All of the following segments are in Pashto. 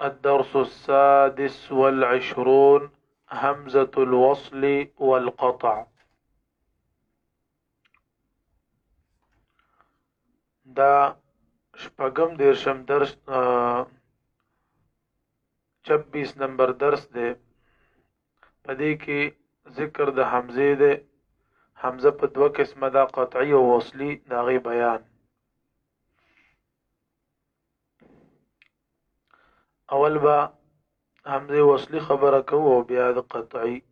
الدرس السادس والعشرون همزة الوصل والقطع دا شپږم دیرشم درس چبیس نمبر درس دی په دې کې ذکر د حمزه دی حمزه په دوه قسمه دا قطعی او وصلی دا غي بیان اول با همزه وصلی خبره کو او بیا د قطعی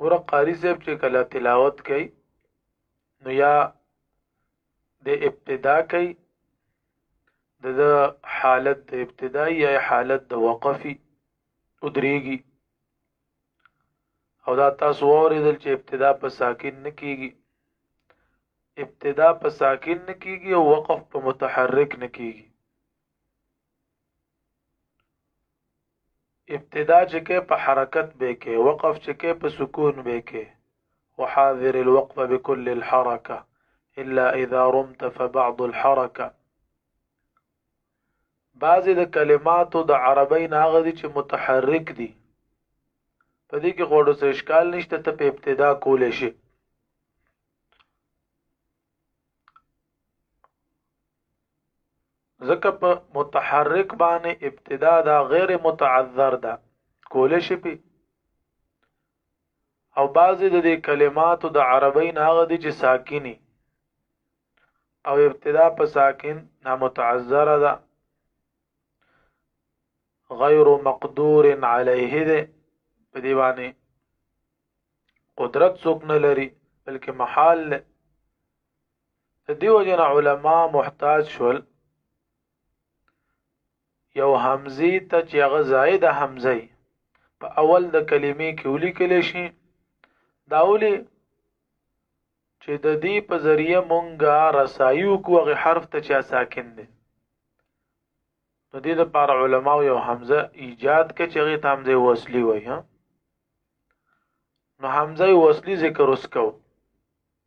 ګوره قاری صاحب چې کله تلاوت کوي نو یا د ابتدا کوي د حالت د ابتدا یا حالت د وقفي ادریږي او دا تاسو اوریدل چې ابتدا په ساکن نه کیږي ابتدا په ساکن نه کیږي او وقف په متحرک نه کیږي ابتدا چې کې په حرکت به کې وقف چې کې په سکون به کې وحاذر الوقف بكل الحركه الا اذا رمت فبعض الحركه بعضې د کلماتو د عربی ناغه دي چې متحرک دي په دې کې غوړو څه اشکال نشته ته په ابتدا کولې شي ځکه په متحرک باندې ابتدا دا غیر متعذر ده کول شي په او بعضې د دې کلماتو د عربی نه هغه دي چې ساکني او ابتدا په ساکن نه متعذر ده غیر مقدور علیه ده په دی باندې قدرت څوک نه لري بلکې محال ده دیو جن علما محتاج شول یو همزه ته چې هغه زائد همزه په اول د کلمې کې ولیکل شي دا ولي چې د دې په ذریعه مونږه رسایو کوغه حرف ته چې ساکن دي نو دې د پاره علما یو حمزه ایجاد کې چې غي تامزه وصلی وای ها نو حمزه وصلی ذکر وسکو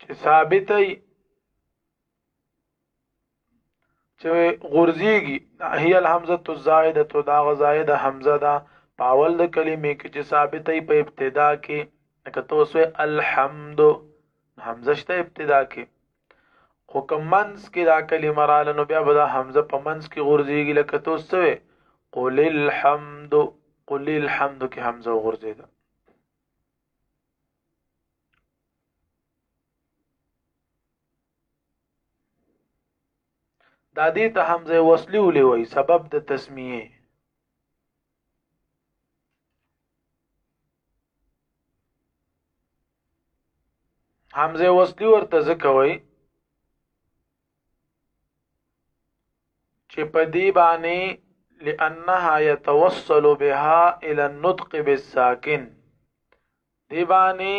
چې ثابتای چې غورځيږي هي الحمزه الزائده تو دا غزائده حمزه دا پاول د کلمې کې چې ثابتې په ابتدا کې لکه توسو الحمد حمزه شته ابتدا کې خو کمنس کې دا کلمه را لنو بیا به دا حمزه په منس کې غورځيږي لکه توسو قل الحمد قل الحمد کې حمزه غورځيده دا دې ته حمزه وصلی ولې وای سبب د تسمیه حمزه وصلی ورته ځکه وای چې په دې باندې لانها يتوصل بها الى النطق بالساكن دې باندې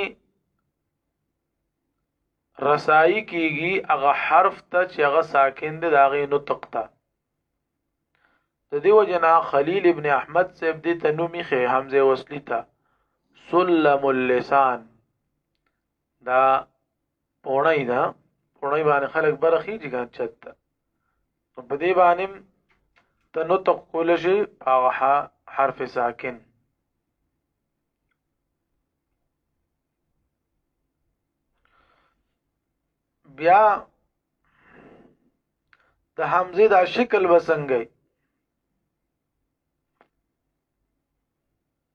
رسائی کیږي هغه حرف ته چې هغه ساکن دی دا غي نطق ته د دې وجنا خلیل ابن احمد صاحب دې تنومی خې حمزه وصلی ته سلم اللسان دا پوړی دا پوړی باندې خلک برخي دي ګان چت نو په دې باندې ته نو تقول شي او حرف ساکن بیا د حمزه دا شکل وسنګي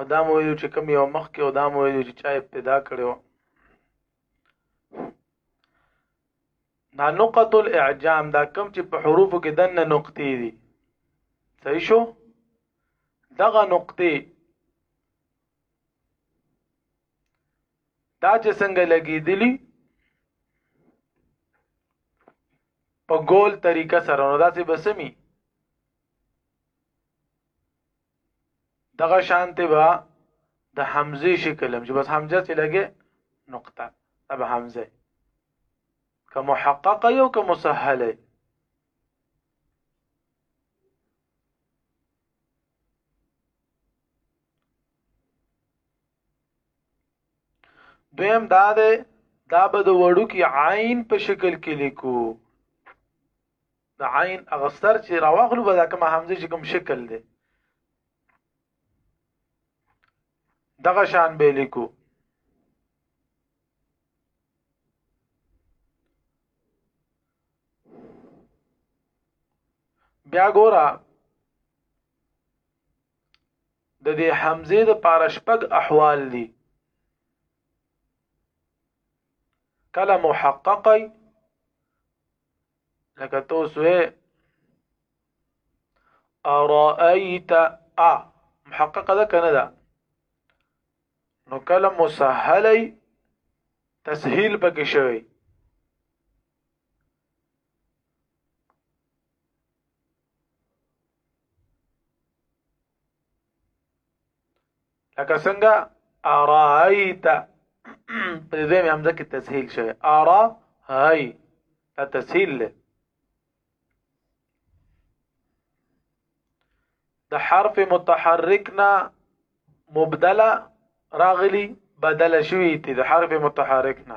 او دا مو ویلو چې کوم یو مخکې او دا مو ویلو چې چا ابتدا کړی و دا نقط الاعجام دا کم چې په حروفو کې دنه نقطې دي صحیح شو دغه نقطې دا چې څنګه لګېدلی په ګول طریقه سره نو داسې بسمی دغه شانته با د حمزه شکل هم چې بس حمزه چې لګي نقطه اب حمزه که محققه یو که مسهله دویم دا ده دا به د وړو کې عین په شکل کې لیکو د عین هغه سر چې راوخلو به دا کوم حمزه چې کوم شکل دی دغه شان به لیکو بیا ګوره د دې حمزه د پاره شپږ احوال دي کله محققي لکه تاسو ارايت ا محققه ده کنه ده نو کله مسهلي تسهيل پکې شوی لکه څنګه ارايت په دې مې همزه کې تسهیل شوی ارا هاي دا تسهیل له د حرف متحرکنا مبدله راغلی بدل شوی تی د حرف متحرکنا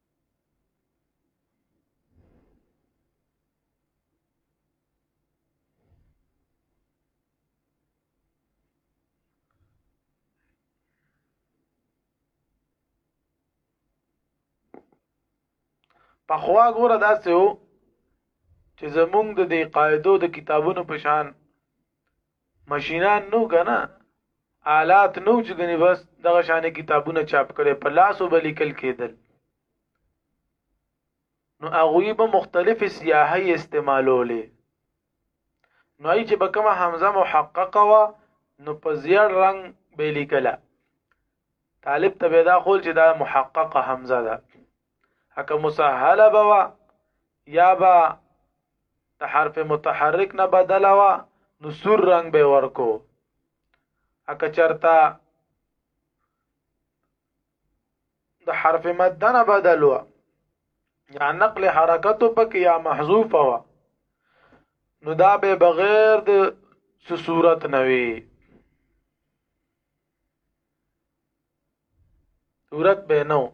په خوا ګوره داسې وو چې زمونږ د دې قاعدو د کتابونو په شان ماشینان نو کنه آلات نو چې غني بس دغه شانې کتابونه چاپ کړي په لاس وبلیکل کېدل نو هغه به مختلف سیاحي استعمالولې نو ای چې بکمه حمزه محققه وا نو په زیړ رنگ به لیکله طالب ته پیدا خول چې دا محققه حمزه ده حکه مسهله بوا یا با د حرف متحرک نه بدله وا نو سور رنگ به ورکو اکه چرتا د حرف مد نه بدلو یا نقل حرکت پک یا محذوف وا نو دا به بغیر د صورت نوي ورک به نه و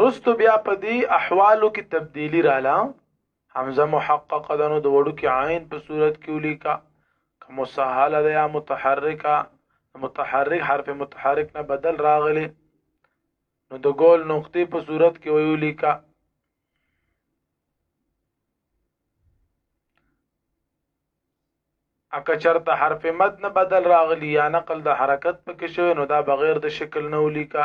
رستو بیا په دې احوالو کې تبدیلی رااله حمزه محقق ده نو د وړو کې عین په صورت کې ولیکا که مسهله ده یا متحرکه متحرک حرف متحرک نه بدل راغلی نو د ګول نقطې په صورت کې ویو لیکا اکه چرته حرف مد نه بدل راغلی یا نقل د حرکت پکې شوی نو دا بغیر د شکل نه ولیکا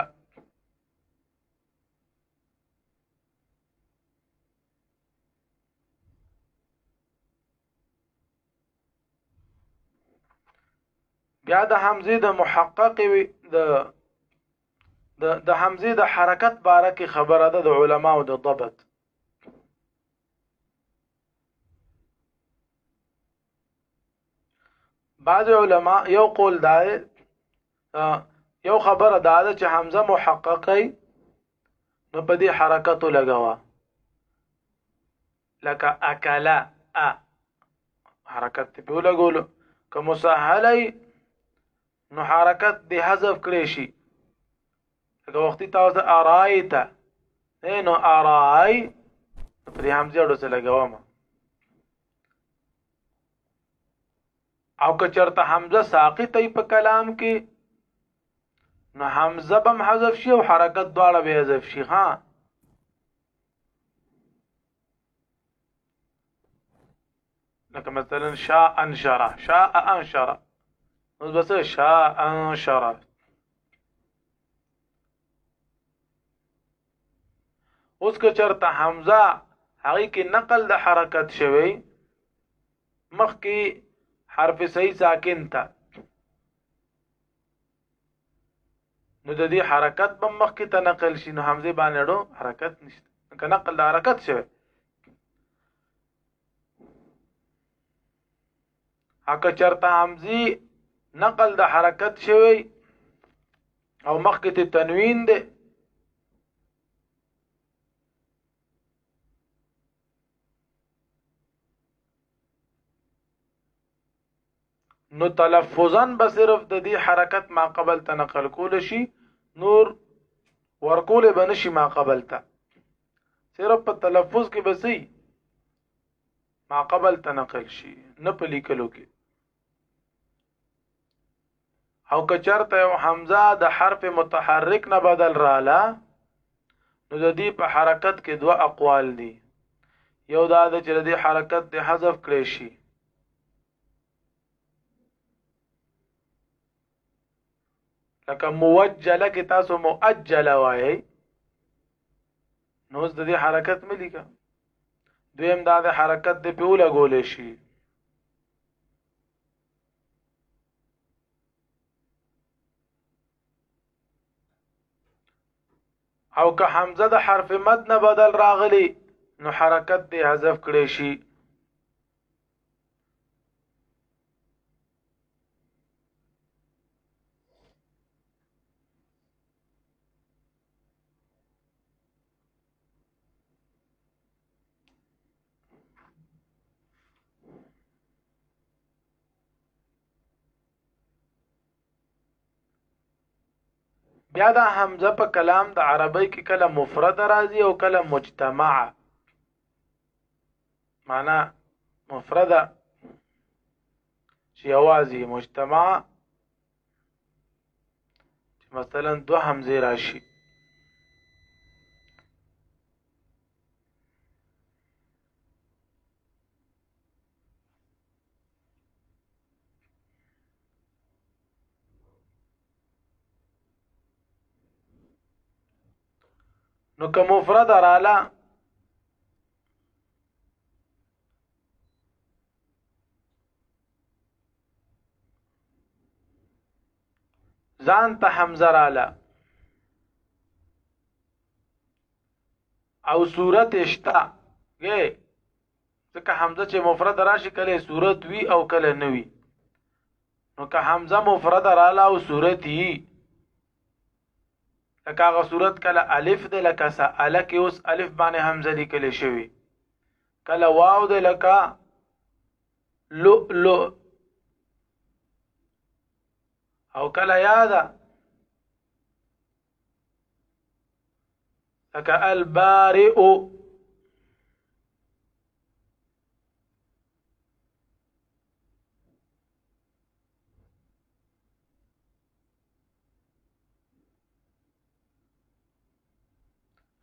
بیا د حمزه د محقق وي د د د حمزه د حرکت باره کې خبره ده د علماو د ضبط بعض علما یو قول دا یو خبره دا ده چې حمزه محققی نو په دې حرکت لګوا لکه اکلا ا حرکت په لګول کوم سهلی نو حرکت دی حذف کړی شي لکه وختي تاسو ارایت نو ارای پر همزه اړو سره لګوم او که چرته حمزه ساقط ای په کلام کې نو حمزه بم حذف شي او حرکت دواړه به حذف شي ها لکه مثلا شاء انشر شاء انشر نو بس شاء انشر اوس که چرته حمزه هغه کې نقل د حرکت شوی مخکې حرف صحیح ساکن ته نو د دې حرکت به مخ کې تنقل شي نو حمزه باندې ډو حرکت نشته که نقل د حرکت شوی اکه چرته حمزه نقل د حرکت شوی او مخ کې ته تنوین ده نو تلفظا به صرف د دې حرکت ما قبل ته نقل کول شي نور ورکول به نشي ما قبل ته صرف په تلفظ کې بسي ما قبل ته نقل شي نه په لیکلو کې او کچرته یو حمزه د حرف متحرک نه بدل رااله نو د دې په حرکت کې دوه اقوال دي یو دا د چې د حرکت د حذف کړی شي لکه موجله کې تاسو مؤجله وایي نو د دې حرکت ملي کا دویم دا د حرکت د پیوله ګولې شي او که حمزه د حرف مد نه بدل راغلی نو حرکت دی حذف کړي شي بیا دا حمزه په کلام د عربی کې کله مفرد راځي او کله مجتمع معنا مفرده چې اوازي مجتمع چې مثلا دو همزه راشي نو که مفرد رااله ځان ته حمزه رااله او صورت اشتا ګه ځکه حمزه چې مفرد راشي کله صورت وی او کله نه وی نو که حمزه مفرد رااله او صورت یي لکه هغه صورت کله الف د لکه سأل کې اوس الف باندې حمزه لیکل شوی کله واو د لکه لؤلؤ او کله یاده لکه البارئ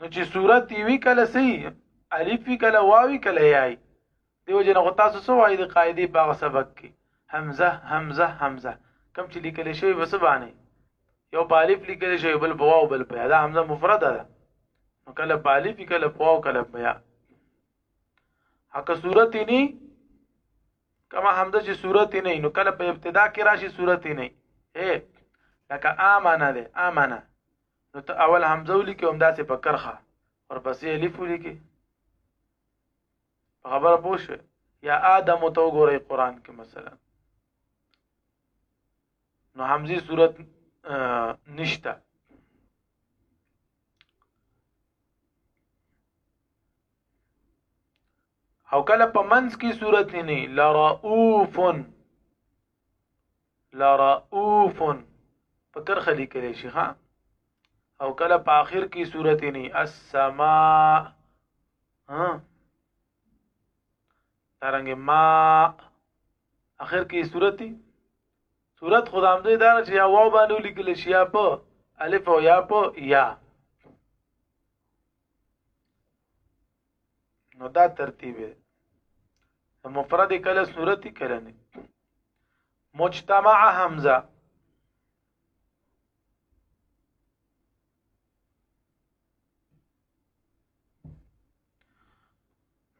نو چې صورت وی کله سي الف وی کله واوی کله یای دیو جن غو تاسو سو وای د قاعده باغ سبق کې همزه همزه همزه کم چې لیکل شوی بس باندې یو بالف لیکل شوی بل بوا او بل بیا دا همزه مفرده ده نو کله بالف کله بوا او کله بیا حق صورت ني کما حمزه چې صورت نه نو کله په ابتدا کې راشي صورت نه اے لکه امانه ده امانه نو ته اول حمزه ولیکې هم داسې په کرخه ورپسې الف ولیکې په خبره پوه شو یا آدم ته وګورئ قران کې مثلا نو حمزه صورت نشته او کله په منځ کې صورت نه نه لرؤف لرؤف په کرخه لیکل شي ها او کله په اخر کې صورت نه السماء ها ترنګ ما اخر کې صورت صورت خدام دې دار چې یا واو باندې لیکل شي یا په الف او یا په یا نو دا ترتیب دی مفرد کله صورت کله نه مجتمع حمزه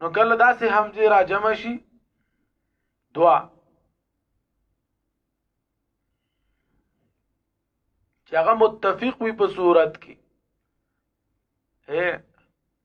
نو کله داسې حمزه را جمع شي دوا چې هغه متفق وي په صورت کې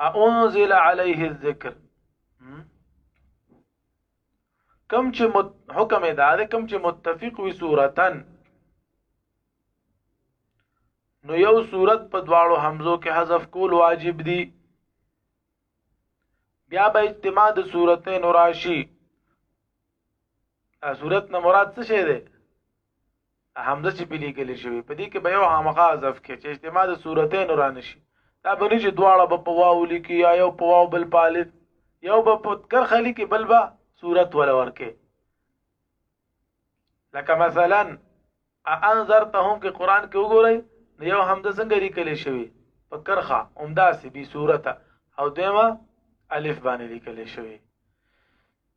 انزل عليه الذکر کم چې حکم ادا ده کم چې متفق وي صورتن نو یو صورت په دواړو حمزو کې حذف کول واجب دي بیا به اجتماع د صورتین راشي صورت نه مراد څه شی دی حمزه چې په لیکل شوی په دې کې به یو خامخا حذف کې چې اجتماع د صورتین را نشي دا به نه چې دواړه به په واو لیکي یا یو په واو بل په الف یو به په کرخه لیکي بل به صورت ولا ورکه لکه مثلا انذرتهم کې قران کې وګورئ یو حمزه څنګه لیکل شوی په کرخه همداسې به صورت او دیمه الف باندې لیکل شوی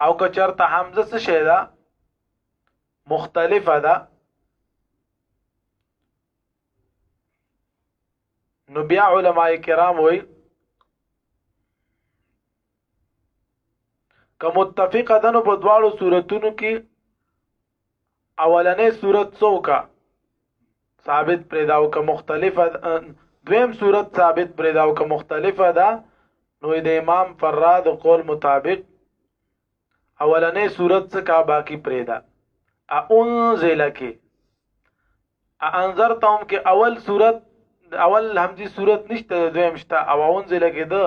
او که چرته حمزه څه شی ده مختلفه ده نو بیا علما کرام وایي که متفقه ده نو په دواړو صورتونو کې اولنې صورت څوکا ثابت پریداو که مختلفه دویم صورت ثابت پریداو که مختلفه ده نو د امام فراد قول مطابق اولنې صورت څه کا باقی پریدا انزل کې انذرتهم کې اول صورت اول همزي صورت نشته د دویم شته او انزل کې ده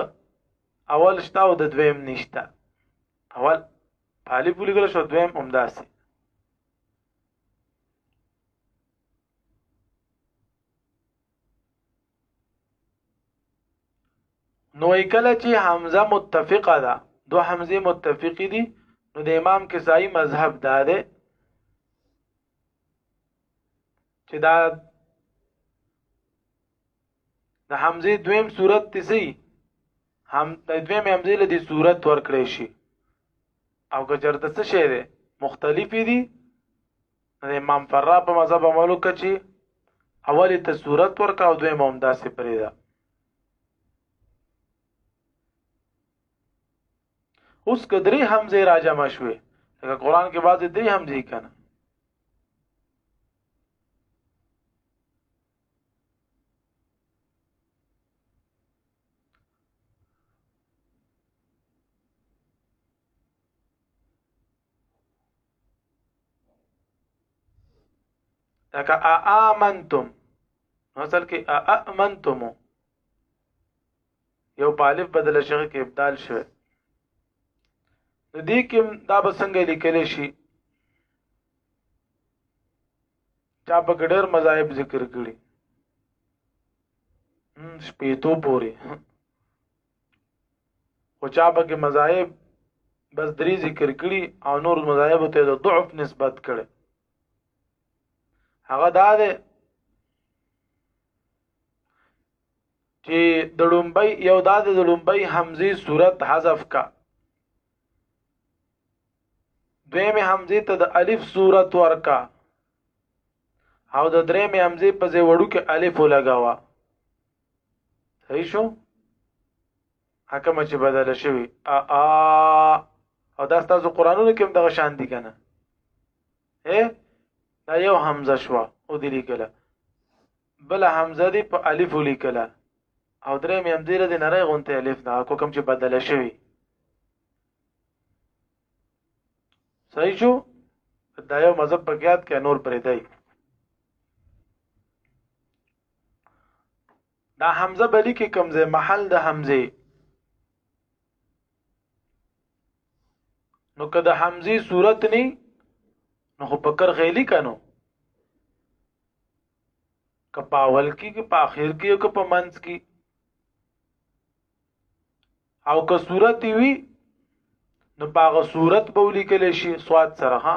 اول شته او د دویم نشته اول پالي پولی ګل شو دویم همداسي نو کله چې حمزه متفقه ده دو حمزه متفقی دي نو د امام کسائی مذهب دا ده چې دا د حمزه دویم صورت تسی هم د دویم حمزه لدی صورت ورکړې شي او که چرته څه شی ده مختلفې دي د امام فرا په مذهب عمل وکړي چې اول ته صورت ورکا او دویم هم داسې پرې ده اوس کدرې حمزه راجم شوي لکه قران کې بعضې درې حمزه کنه لکه آمنتم اصل کې آمنتم یو بالف بدل شي کې ابدال شوی دې کې دا به څنګه لیکل شي چا په ګډر مذاهب ذکر کړي شپېتو پوري خو چا په کې مذاهب بس درې ذکر کړي او نور مذاهب ته د ضعف نسبت کړي هغه دا ده چې د لومبۍ یو دا د لومبۍ حمزه صورت حذف کا دویمه حمزه ته د الف صورت ورکا او د درېمه حمزه په ځای وړو کې الف لګاوه صحیح شو حکم چې بدل شوی ا ا او دا تاسو قرانونو کې هم دغه شان دي کنه اے دا یو حمزه شو او دې لیکله بل حمزه دی په الف لیکله او درې مې هم دې لري نری غونته الف دا کو کوم چې بدل شوی صحیح شو دا یو مذهب په یاد کې نور پرې دی دا حمزه بلی کې کمزه محل د حمزه نو که د حمزه صورت نه نو خو پکر غیلی کنو که په اول کې که په اخر کې او که په منځ کې او که صورت وي نو په هغه صورت به ولیکل شي سواد سره ها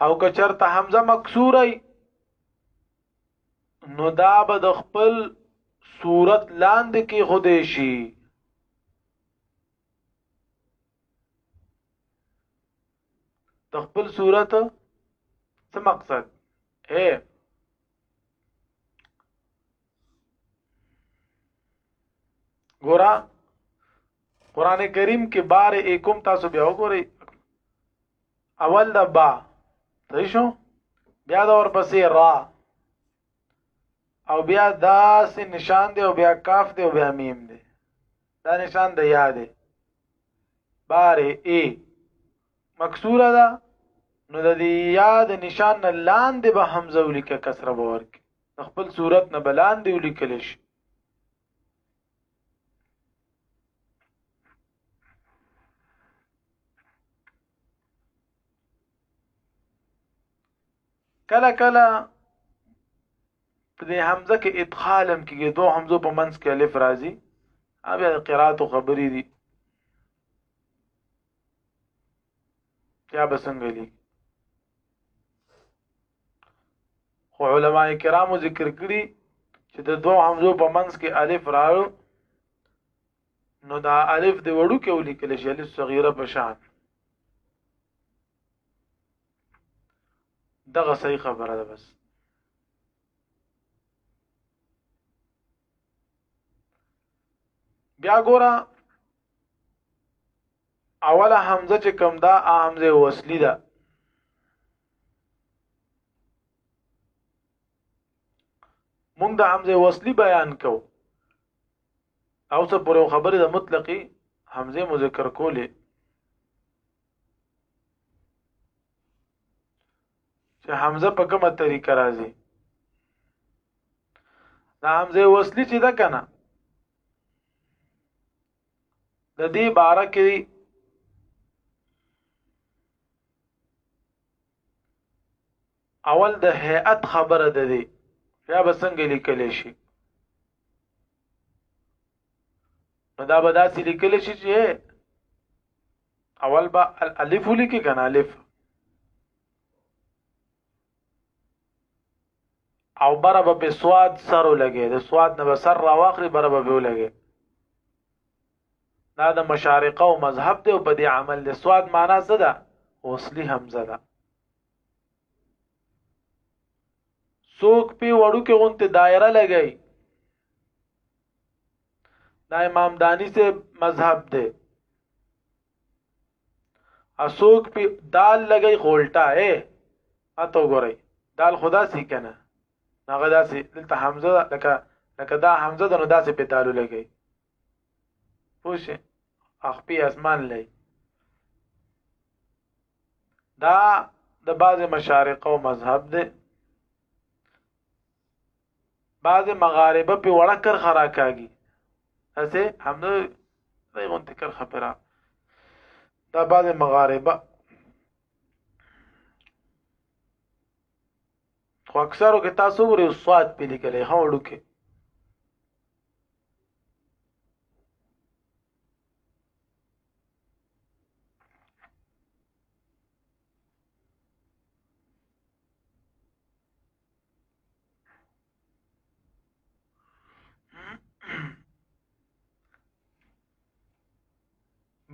او که چرته حمزه مکسوره نو دا به د خپل صورت لاندې کې خودې شي د خپل صورت څه مقصد اے ګورا قران کریم کې بار اکم تاسو بیا وګورئ اول د با صحیح شو بیا د ورپسې را او بیا داس نشان دی او بیا کاف دی او بیا میم دی دا نشان د یا دی بار ای مکسوره ده نو د دې یا د نشان لاندې به حمزه ولیکه کسره باور کې د خپل صورت نه بلان دی ولیکل شي کله کله د حمزه کې ادخالم کې دو حمزه په منځ کې الف راځي او بیا قرات خبرې دي کیا بسنګلی خو علما کرامو ذکر کړي چې د دوه حمزو په منځ کې الف راو نو دا الف د وړو کې ولیکل شي الف صغیره په شان دغه صحیح خبره ده بس بیا ګوره اوله حمزه چې کوم دا ا حمزه وصلی ده مونږ د حمزه وصلی بیان کو او څه پر خبره د مطلقي حمزه مذکر کولې چې حمزه په کومه طریقه راځي دا حمزه وصلی چې ده کنه د دې باره کې اول د هيئت خبره ده دي یا به څنګه لیکل شي نو دا به داسې لیکل شي چې اول به الالف لیکي کنه الف او بره به په سواد سر ولګي د سواد نه به سر راواخلي بره به به ولګي دا د مشارقه او مذهب دی او په دې عمل د سواد معنا څه ده اوسلی حمزه ده څوک په وړو کې غونته دایره لګي دا امام دانی سے مذهب دی اسوک په دال لګي غولټا اے اته وګورئ دال خدا سي کنه هغه داسې دلته حمزه لکه لکه دا حمزه د نو داسې په دالو لګي پوښ اخپي اسمان لای دا د بعض مشارقه او مذهب دی بعض مغاربه په وړه کرخه راکاږي هسې همدا دی غونته کرخه پر دا بعض مغاربه خو اکثرو کې تاسو ګورئ صاد په لیکلې هو ډوکه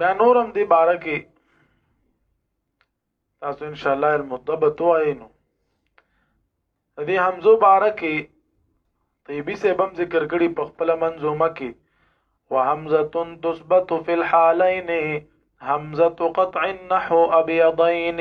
بیا نورم دی باره کې تاسو ان شاء الله المطبت وایینو دې حمزه باره کې طيبي سبم ذکر کړي په خپل منظومه کې وهمزه تثبت في الحالين همزه قطع نحو ابيضين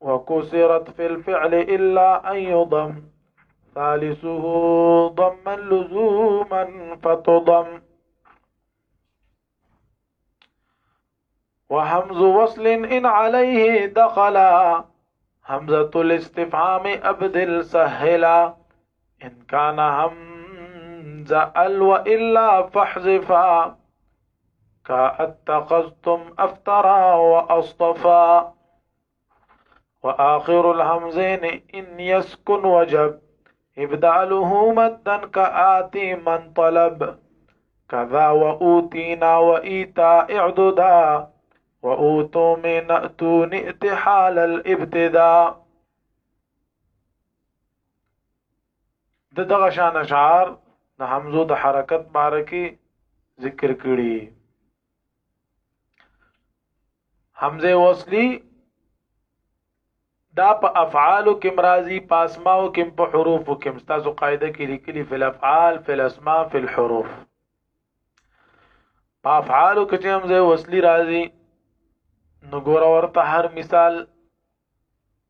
وكسرت في الفعل إلا أن يضم ثالثه ضما لزوما فتضم وهمز وصل إن عليه دخلا همزة الاستفهام أبدل سهلا إن كان همز زأل وإلا فاحذفا كأتخذتم أفترى وأصطفى وآخر الهمزين إن يسكن وجب ابداله مدا كآتي من طلب كذا وأوتينا وإيتاء اعددا وأوتوا من أتون اتحال الابتداء د دغه شان اشعار د حمزو د حرکت باره کې ذکر کړي حمزه وصلی دا په افعالو کې مرাজি په اسماو کې په حروفو کې مستاسو قاعده کې لیکلي فل افعال فل اسماء فل حروف په افعالو کې چې حمزه وصلی راځي نو ګور ورته هر مثال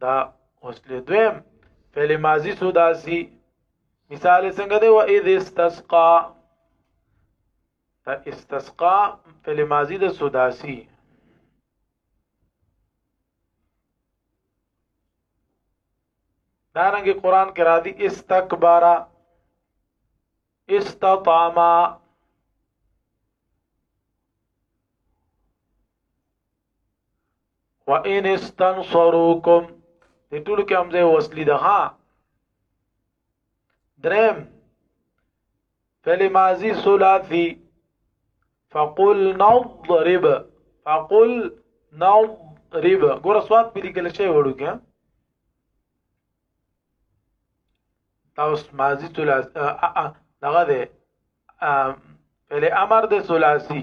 دا وصل دویم فعل ماضی سوداسی مثال څنګه دی و اذ استسقا دا استسقا فعل ماضی د سوداسی دارنګ قران کې را دي استکبارا استطعما وان استنصروکم دې ټول کې همزه وصلی ده ها درم فعل ماضی ثلاثی فقل نضرب فقل نضرب ګور سواد په لیکل شی وړو کې تاسو ماضی ثلاثی دغه ده فعل امر ده ثلاثی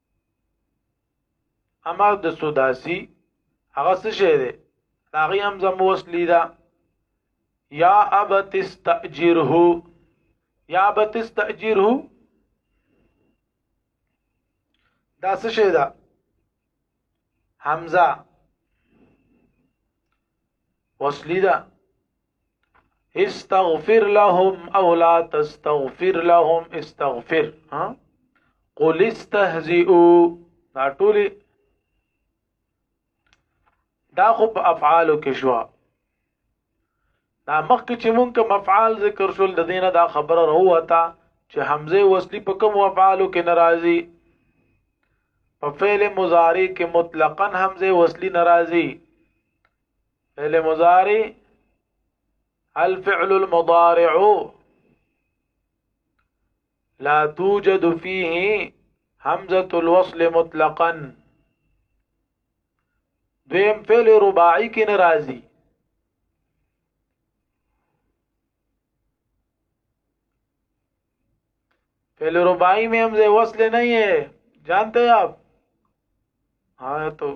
اما د سوداسی هغه څه شه دی هغه هم زم وصلی دا یا ابت استاجره یا ابت استاجره دا څه شه ده حمزه وصلی ده استغفر لهم او لا تستغفر لهم استغفر ها قل استهزئوا دا ټول دا خو په افعالو کې شو دا مخکې چې مونږ کوم افعال ذکر شول د دینه دا خبره راوته چې حمزه وصلی په کوم افعالو کې ناراضي په فعل مضارع کې مطلقاً حمزه وصلی ناراضي فعل مضارع الفعل المضارع لا توجد فيه همزه الوصل مطلقا دویم فعل رباعی کې ناراضي فعل رباعی میں ہم سے وصل نہیں ہے جانتے ہیں آپ ہاں تو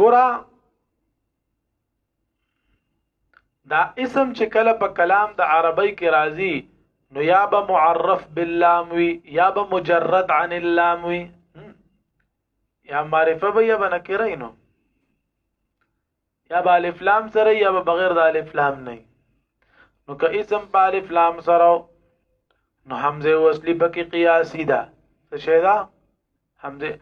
ګورا دا اسم چې کله په کلام د عربی کې راځي نو یا به معرف باللام وی یا به مجرد عن اللام وی یا معرفه به یا بنکره نو یا به الف لام سره یا به بغیر د الف لام نه نو که اسم په الف لام سره نو حمزه وصلی پکې قیاسی ده څه شی ده همزه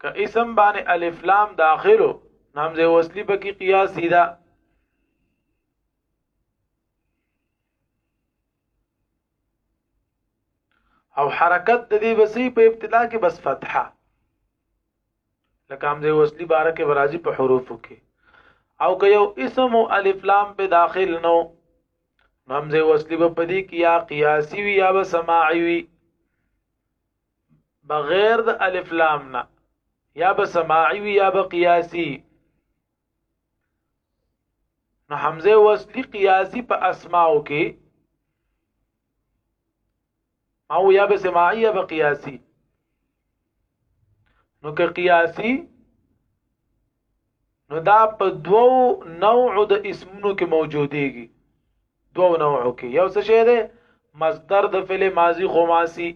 که اسم باندې الف لام داخلو همزه وصلی پکې قیاس دی دا او حرکت د دې وسی په ابتدا کې بس فتحه لکه همزه وصلی بارکه برازي په حروفو کې او که یو اسم او الف لام په داخل نو همزه وصلی په پدی کې یا قیاسی وی یا سماعی وی بغیر د الف لام نه یا به سماعي وي یا به قیاسي نو حمزه وصلی قیاسي په اسماو کې او یا به سماعي یا به قیاسي نو که قیاسي نو دا په دوو نوع د اسمونو کې موجودېږي دوو نوعو کې یو څه شی دی مصدر د فعل ماضی خماسی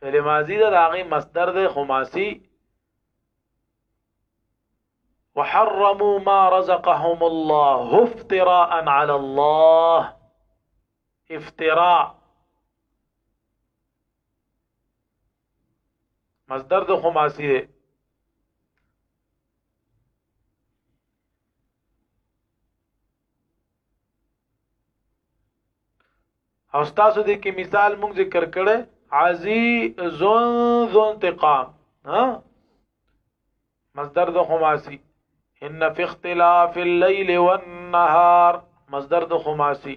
فعل ماضی د هغه مصدر د خماسی وحرموا ما رزقهم الله افتراء على الله افتراء مصدر د خماسي دی او تاسو دې کې مثال مونږ ذکر کړي عزیز ذو انتقام ها مصدر د خماسي ان فی اختلاف الليل والنهار مصدر د خماسي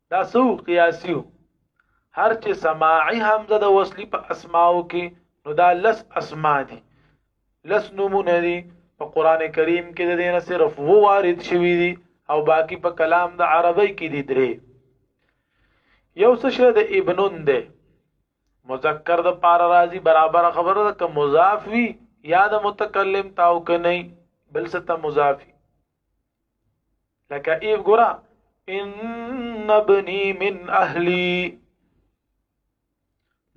دا سو قیاسیو هر چې سماعي حمزه د وصلی په اسماو کې نو دا لس اسما دي لس نمونه دي په قران کریم کې د دینه صرف وو وارد شوی دي او باقی په کلام د عربی کې دي درې یو څه شه د ابنون ده مذکر د پار راضی برابر خبره ده که مضاف وی یا د متکلم تاو کني بل څه ته مضافي لکه ای ګورا ان ابني من اهلي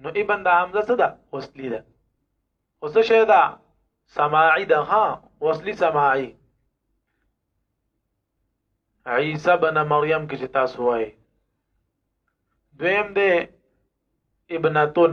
نو ابن د حمزه څه ده وصلی ده اوس شه ده سماعي ده ها وصلی سماعي عیسی بن مریم کې چې تاسو وای دویم ده ابنتون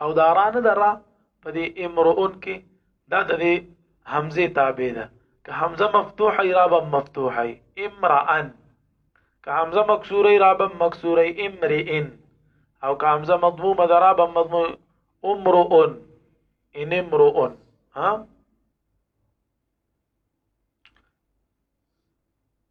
او دا را نه درا په دې امرؤن کې دا د دې همزه تابع ده که همزه مفتوحه رابه مفتوحه امرأن که همزه مکسوره رابه مکسوره امرئن او که همزه مضمومه ده رابه مضموم امرؤن ان امرؤن ها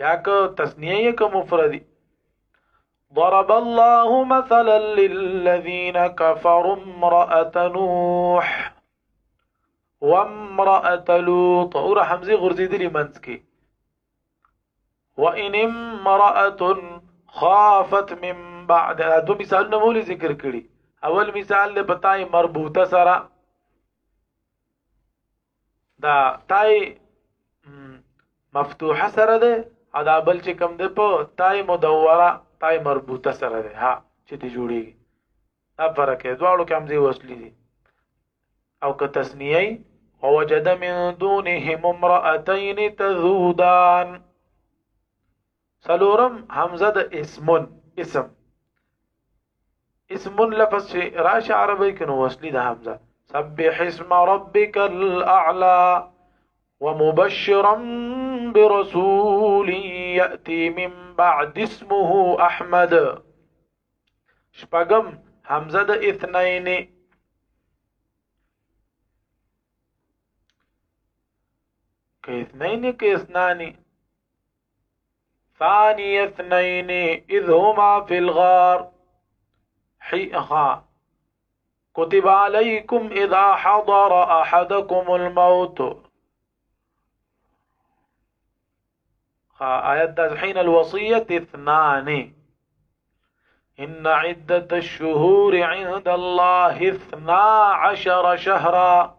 بیا که تسنیه یې که مفردی ضرب الله مثلا للذين كفروا امرأة نوح وامرأة لوط اور حمزه غرزیدلی منځ کې وان امرأة خافت من بعد دو مثالونه مولي ذکر کړي اول مثال له پتاي مربوطه سره دا تای مفتوحه سره ده او دا بل چې کم ده په تای مدوره تای مربوطه سره ده ها چې ته جوړي دا فرق دی دواړو کې همزه وصلي دي او که تسنیه ووجد من دونهم امرأتين تذودان سلورم حمزه اسم اسم اسم لفظ راش عربي عربی کنو وصلی حمزه سبح اسم ربك الاعلى ومبشرا برسول ياتي من بعد اسمه احمد شبقم حمزه اثنين كاثنين كاثنان ثاني اثنين إذ هما في الغار حيها كتب عليكم إذا حضر أحدكم الموت آيات حين الوصية اثنان إن عدة الشهور عند الله اثنا عشر شهرا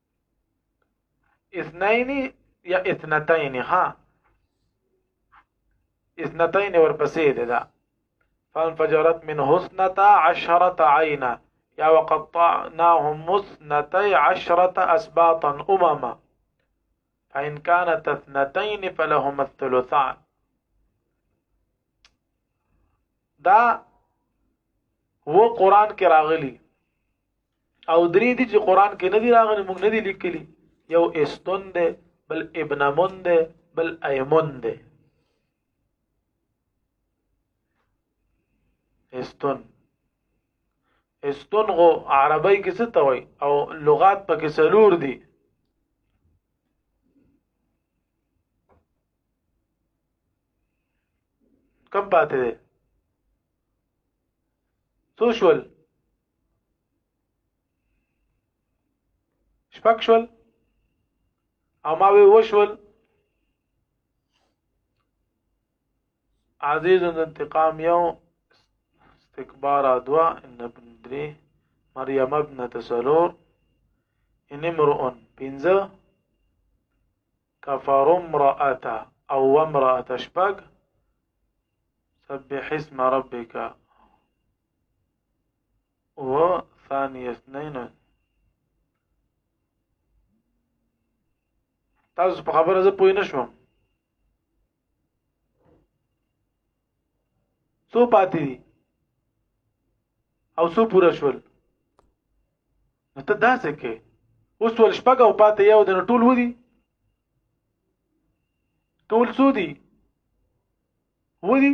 اثنين یا اثنتين ها اثنتين ورپسید دا فانفجرت من حسنتا عشرة عینا یا وقطعناهم مثنتي عشرة اسباطا امما فان كانت اثنتين فلهم الثلثان دا وہ قران کی راغلی او درې دي چې قران کې نه دي راغلي موږ نه دي لیکلي یو استون دی بل ابن من دی بل ایمون دی استون استون غو عربی کې څه ته وای او لغات پکې سلور دي کم پاتې دي سوشل شپکشل او ما وی وشول عزیز انتقام یوم تكبار دوا إن ابن دري مريم ابنة سلور إن امرؤ بنزا كفر امرأة أو امرأة شبق سبح اسم ربك وثاني اثنين تاسو په خبره زه پوه نه شوم څو پاتې دي او څو پوره شول نو ته داسې کې اوس ول شپږ او پاتې یو د ټول ودی ټول څو دي ودی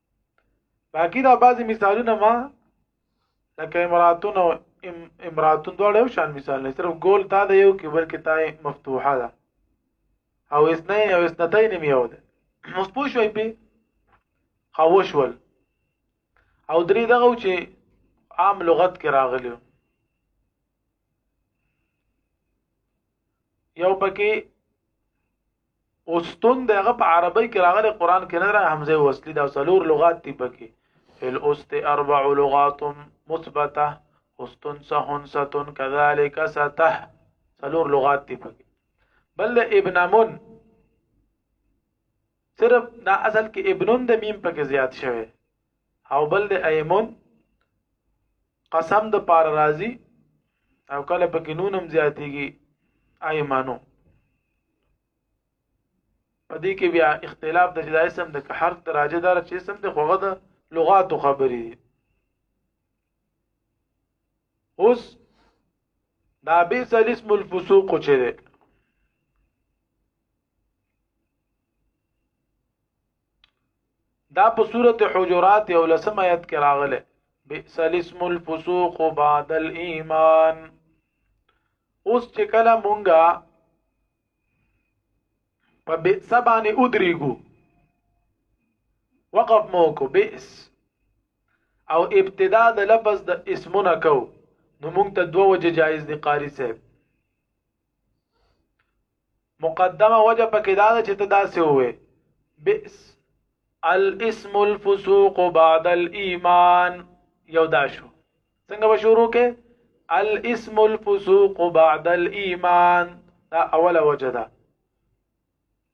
باقی دا بعضی مثالونه ما لکه امراتون او امراتون دواړه یو شان مثال نه صرف ګول تا د یو کې بلکې تا مفتوحه ده او اثنين او اثنتين مې یو ده اوس پوه شوي په خوشول او درې دغه چې عام لغت کې راغلی یو پکې اوستون دغه په عربی کې راغلی قران کې نه را حمزه وصلی دا څلور لغات دی پکې فل اوست اربع لغات مثبته اوستون سهون ستون كذلك سته څلور لغات دی پکې بل ابن من صرف دا اصل کې ابنون د میم پکې زیات شوی او بل د ایمون قسم د پار راضی او کله پکې نونم زیاتیږي ایمانو پدې کې بیا اختلاف د جدا اسم د کحر تراجه دار چې اسم د خوغه د لغاتو خبرې دي اوس دا به سل اسم الفسوق چې ده دا په سورت حجرات یو لسم آیت کې راغله بئس الاسم الفسوق بعد الايمان اوس چې کله مونږه په بئس باندې ادریګو وقف مو کو بئس او ابتدا د لفظ د اسمونه کو نو مونږ ته دوه وجه جایز دي قاری صاحب مقدمه وجه پکې دا چې ته داسې وې بئس الاسم الفسوق بعد الايمان یو دا شو څنګه به شروع کې الاسم الفسوق بعد الايمان دا اوله وجه ده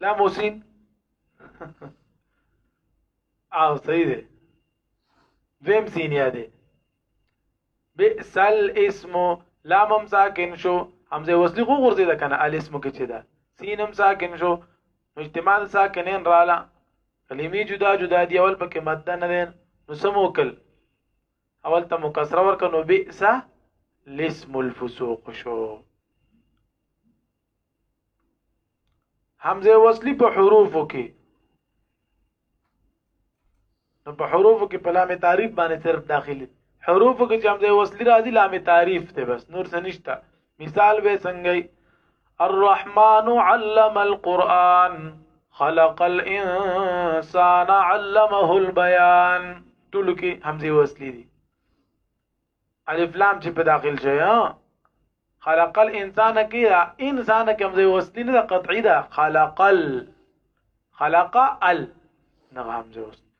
لا موسین او صحیح دی دویم سینیا دی بئسل اسم لام هم ساکن شو همزه وصلی خو غورځي ده کنه ال اسم کې چې ده سین هم ساکن شو اجتماع ساکنین رااله کلمې جدا جدا دی اول پکې مد نه ده نو سموکل اول ته مکسره ورکنو بئس لاسم الفسوق شو حمزه وصلی په حروفو کې نو په حروفو کې په لام تعریف باندې صرف داخلي حروفو کې چې حمزه وصلی راځي لام تعریف ته بس نور څه نشته مثال به څنګه الرحمن علم القرآن خلق الانسان علمه البيان ټول کې حمزه وصلی دي الف لام چې په داخل شي خلق الانسان کې انسان کې هم ځای وسلی نه قطعی ده خلق ال خلق ال نه هم ځای وسلی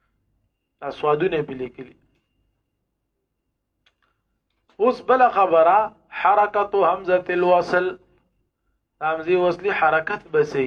اسوادونه په لیکلي اوس بل خبره حرکت همزه الوصل همزه وصلی حرکت بسې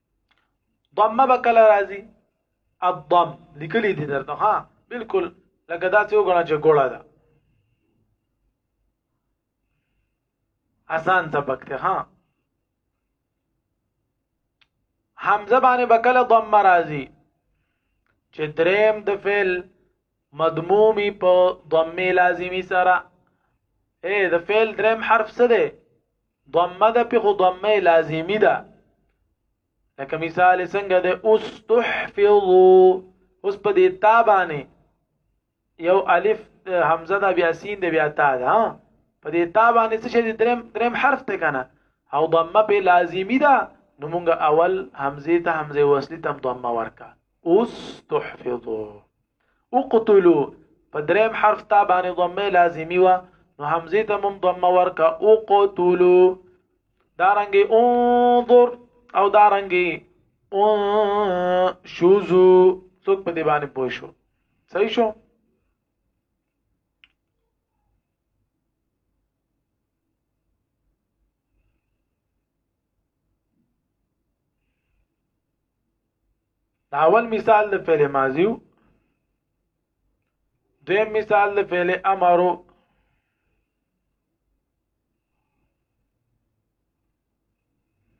ضمه به کله راځي الضم لیکلي دي درته ها بالکل لکه دا څه وګڼه چې ګوړه ده اسان سبق ته ها حمزه باندې به کله ضمه راځي چې دریم د فعل مضمومی په ضمه لازمی سره اے د فعل دریم حرف څه دی ضمه ده په خو ضمه لازمی ده لکه مثال څنګه ده استحفظو اوس په دې تا باندې یو الف حمزه ده بیا سین ده بیا تا ده په دې تا باندې څه شي درم درم حرف ته کنه او ضمه په لازمی ده نو مونږ اول حمزه ته حمزه وصلی تم ضمه ورکا اوس تحفظو اقتلو په دریم حرف تا باندې ضمه لازمی و نو حمزه ته مم ضمه ورکا اقتلو دارنګ انظر او دارنګ ان شوزو څوک په دې باندې پوه شو صحیح شو دا اول مثال د فعل ماضی وو دویم مثال د فعل امر وو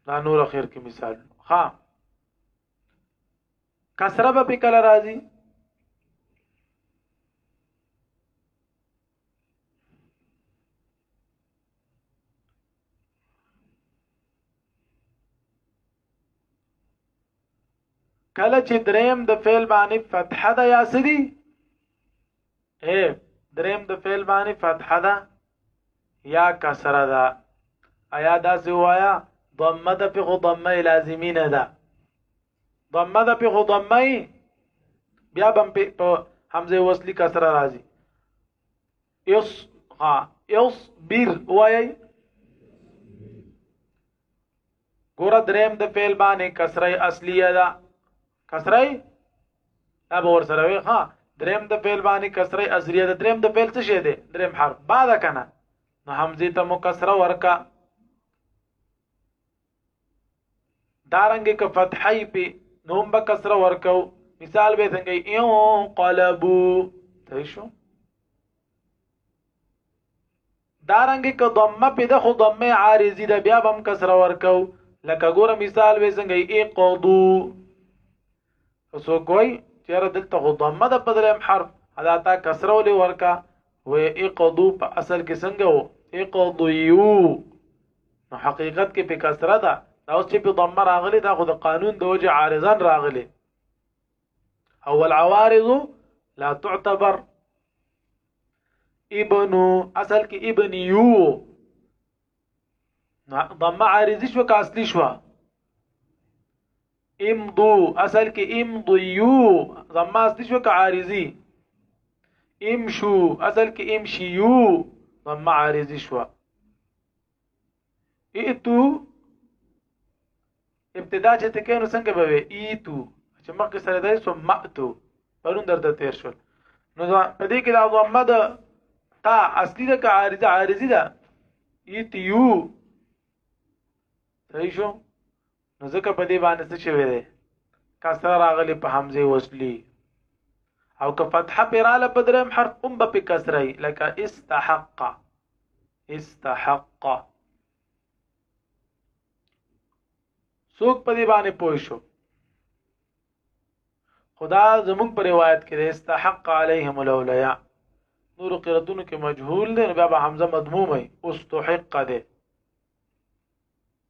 دا نور اخر کې مثال ها کسره به کله راځي کله چې دریم د فعل باندې فتحه ده یا سدي اے دریم د فعل باندې فتحه ده یا کسره ده ایا دا زوایا ضمه ده په ضمه لازمی نه ده ضمه ده په ضمه بیا بم په حمزه وصلی کسره راځي اس ها اس بیر وایي ګور دریم د فعل باندې کسره اصلیه ده کسره دا به ور سره وي ها دریم د فعل باندې کسره اصلیه ده دریم د فعل څه شی دی دریم حرف بعد کنه نو حمزه ته مو کسره ورکا دارنګ که فتحی په نوم به کسر ورکو مثال به څنګه یو قلبو ته شو دارنګ که ضمه په دغه ضمه عارضی ده بیا بم کسر ورکو لکه ګوره مثال به څنګه ای قضو څوک وای چیرې دلته خو ضمه د پدریم حرف ادا تا کسره ولې ورکا و اقضو په اصل کې څنګه وو اقضیو نو حقیقت کې په کسره ده دا اوس چې په ضمه راغلی دا خو د قانون د وجه عارضان راغلی او العوارض لا تعتبر ابن اصل کې ابن یو ضمه عارضی شو که اصلي شو امضو اصل کې امضيو ضماس دي شو که عارضي امشو اصل کې امشيو ضم عارضي شو ایتو ابتدا چې تکینو څنګه به وي ایتو چې مخکې سره دی سو ماتو پرون درته تیر شول نو په دې کې دا ضمه ده تا اصلي ده که عارضه عارضي ده ایتیو صحیح شو نو ځکه په دې باندې څه شوی دی کسره راغلی په حمزه وصلی او که فتحه پراله په دریم حرف هم به په کسره لکه استحق استحق څوک په دې باندې پوه شو خدا زموږ پر روایت کې استحق علیهم الاولیا نور قراتونو کې مجهول دی بیا به حمزه مضموم وي استحق دی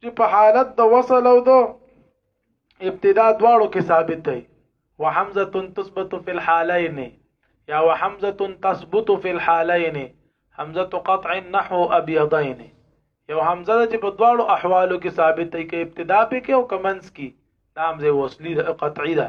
چې په حالت د وصل او د ابتدا دواړو کې ثابت دی وحمزه تثبت فی الحالین یا وحمزه تثبت فی الحالین حمزه قطع نحو ابيضين یو حمزه چې په دواړو احوالو کې ثابت دی کې ابتدا پکې او کمنس کې دا حمزه وصلی ده قطعی ده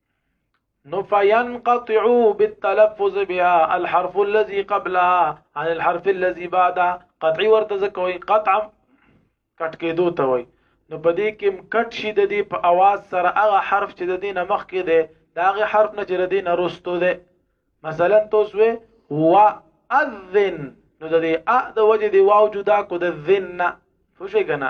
نو فینقطعو بالتلفظ بها الحرف الذي قبلها عن الحرف الذي بعدها قطعي ورته ځکوي قطع کټ کېدو ته وي نو په دې کې کټ شي د دې په आवाज سره هغه حرف چې د دې نه مخ کې دی دا هغه حرف نه چې د دې نه رستو دی مثلا توسوي هو اذن نو د دې ا د وجه دی واو جدا کو د ذن نه خوشي کنه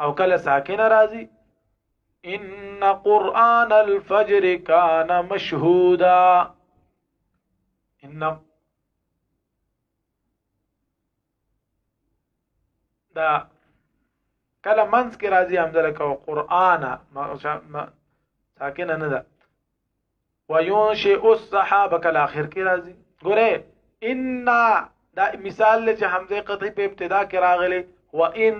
او کله ساکنه راځي ان قران الفجر كان مشهودا ان دا کله منځ کې راځي همدلکه او قران ساکنه نه ده وينشئ السحاب کله اخر کې راځي ګوره ان دا مثال له چې حمزه قطعي په ابتدا کې راغلي و ان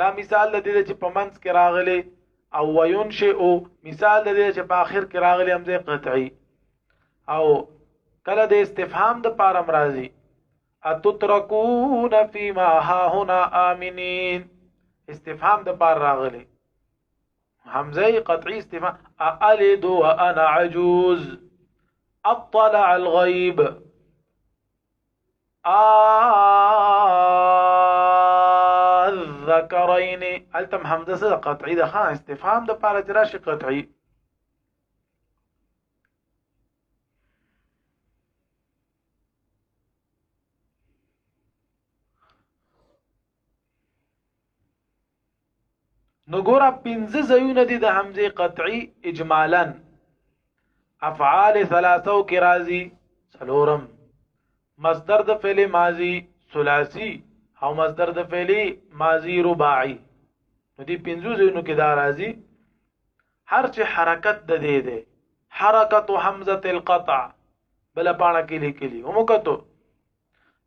دا مثال د دې چې په منځ کې راغلي او وينشئ مثال د دې چې په اخر کې راغلي حمزه قطعي او کله د استفهام د پارم راځي اتترکون فيما ها هنا امنين استفهام د پار راغلي حمزه قطعي استفهام االد وانا عجوز اطلع الغيب الذكرين التم حمزه قطعي د خان استفهام د بار قطعي نو ګوره پنځه ځایونه دي د همزه قطعي اجمالا افعال ثلاثه کې راځي سلورم مصدر د فعل ماضي ثلاثي او مصدر د فعل ماضي رباعي نو دي پنځه ځایونه کې دا راځي هر چې حرکت د دې ده حرکت حمزه القطع بل پاڼه کې لیکلي هم کتو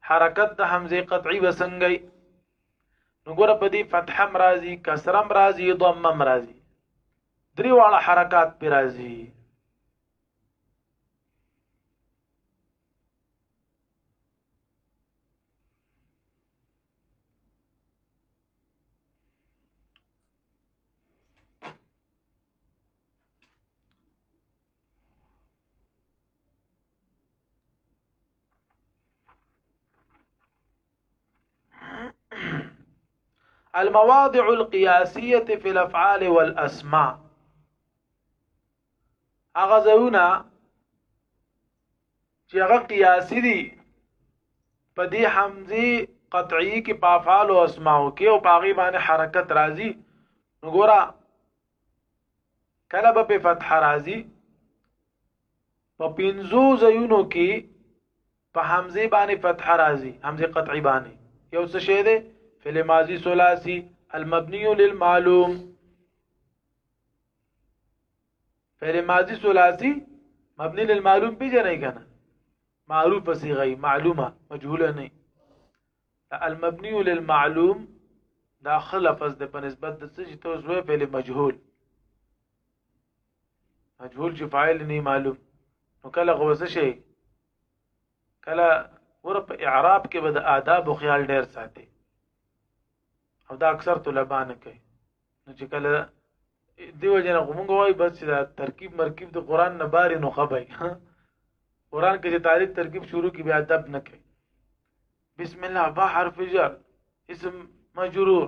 حرکت د حمزه قطعي وسنګي نو ګوره په دې فتحه مرضی کسره مرضی ضمه مرضی درې واړه حرکات پر راځي المواضع القياسيه في الافعال والاسماء هغه ځایونه چې هغه قیاسي دي په دې حمزي قطعي کې په افعال او اسماو کې او په هغه باندې حرکت راځي نو ګوره کله به په فتح راځي په پنځو ځایونو کې په حمزه باندې فتح راځي حمزه قطعي باندې یو څه شی دی فعل ماضی ثلاثي المبني للمعلوم فعل ماضی ثلاثي مبني للمعلوم پیژنې کنه معروف صيغه معلومه مجهوله نه المبني للمعلوم دا خلفز د په نسبت د څه چې توس وې فعل مجهول مجهول چې فاعل نه معلوم نو کله غوسه شي کله ور په اعراب کې به د آداب او خیال ډیر ساتي او دا اکثر طلبه نه کوي نو چې کله دیو جن غوږ وای بس چې دا ترکیب مرکیب د قران نه بار نو خبای قران کې چې تعریف ترکیب شروع کې بیا ادب نه کوي بسم الله با حرف جر اسم مجرور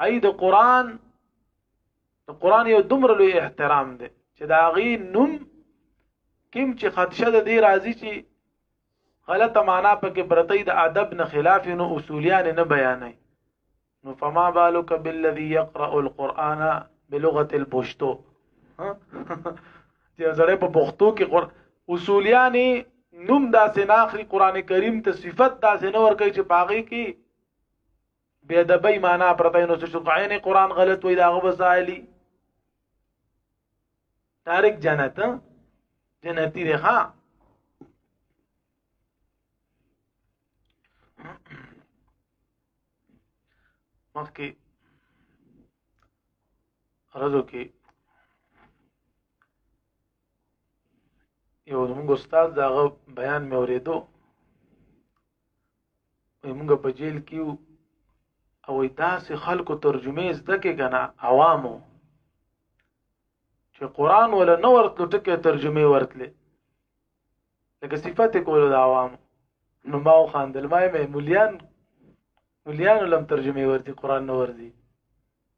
هي د قران د قران یو دومره لوی احترام دی چې دا غي نوم کیم چې خدشه د دې راضي چې غلطه معنا پکې برتې د ادب نه خلاف نو اصولیان نه بیانې نو فما بالک بالذي يقرأ القرآن بلغه البشتو چې زړه په پښتو کې قر اصولیان نوم داسې نه اخري قران کریم ته صفت داسې نه ورکړي چې پاغي کې بیا د بې معنا پرته نو څه شو عین قران غلط وای دا غو بسایلی تارک جنت جنتی دی ها مخکې رزو کې یو زموږ استاد داغه بیان مې اورېدو وي موږ په جیل کې یو او داسې خلکو ترجمه زده کې کنه عوامو چې قران ولا نو ورتلو ټکه ترجمه ورتلې لکه صفات کولو د عوامو نو ما خواندل ما مې مليان مليان لم ترجمه ورتي قران نو ورتي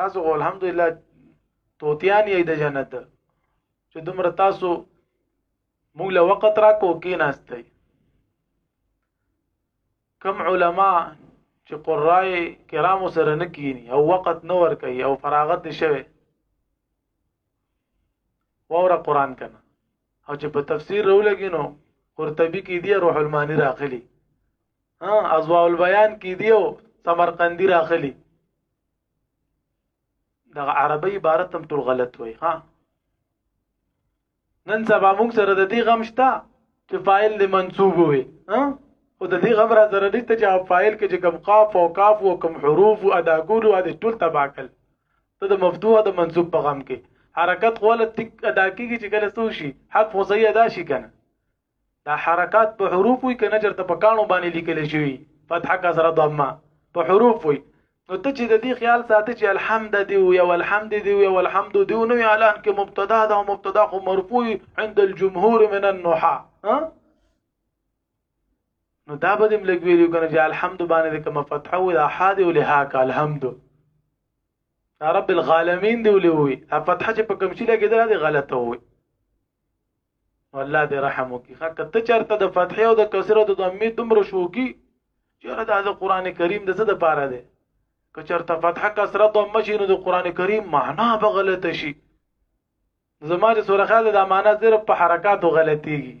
تاسو غو الحمدلله توتیان یې د جنت چې دومره تاسو موږ له وخت را کو کې ناشته کم علما چې قرای کرام سره نه کینی او وخت نه ور کوي او فراغت شوه وره قران کنه او چې په تفسیر رولګینو قرطبي کې دی روح المانی راخلی ها ازواء البیان کې دی او سمرقندی راخلی دا عربی عبارت هم ټول غلط وای ها نن سبا موږ سره د دې غم شته چې فاعل دې منصوب وي ها او د دې غم را سره نشته چې فاعل کې چې کوم قاف او کاف او کوم حروف او ادا کول او دې ټول تبا کړ ته د مفتوح د منصوب په غم کې حرکت غول تک ادا کیږي چې کله څو شي حق خو صحیح ادا شي کنه دا حرکات په حروف وي کنه چرته په کانو باندې لیکل شوی فتح کسره ضمه په حروف وي نو ته چې د دې خیال ساتي چې الحمد دی او یو الحمد دی او الحمد دی نو اعلان کې مبتدا ده او مبتدا خو مرفوع عند الجمهور من النحا نو دا به دې لګ ویلو کنه چې الحمد باندې کوم فتح او احاد او لهاک الحمد رب العالمین دی ولوي فتح چې په کوم شي لګیدل دی غلطه وي الله دې رحم وکړي خا کته چرته د فتح او د کسره د ضمې دومره شوقي چیرې دا د قران کریم د څه د پاره دی که چرته فتح کسره ضمه شي نو د قران کریم معنا به غلطه شي زماره سوره خاله د معنا صرف په حرکاتو غلطيږي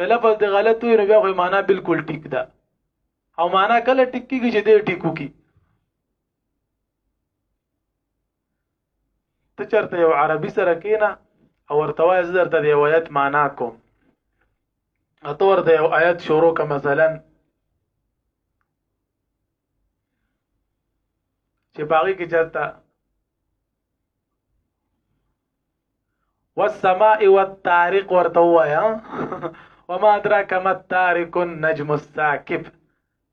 کله په د غلط وي نو بیا خو معنا بالکل ټیک ده او معنا کله ټیک کیږي چې دې ټیکو کی ته چرته یو عربي سره کینا او ورته وایي زه درته د یو آیت معنا کوم اته ورته یو آیت شروع که مثلا چې باغی کې چرته والسماء والطارق ورته وایا وما ادراک ما الطارق النجم الثاقب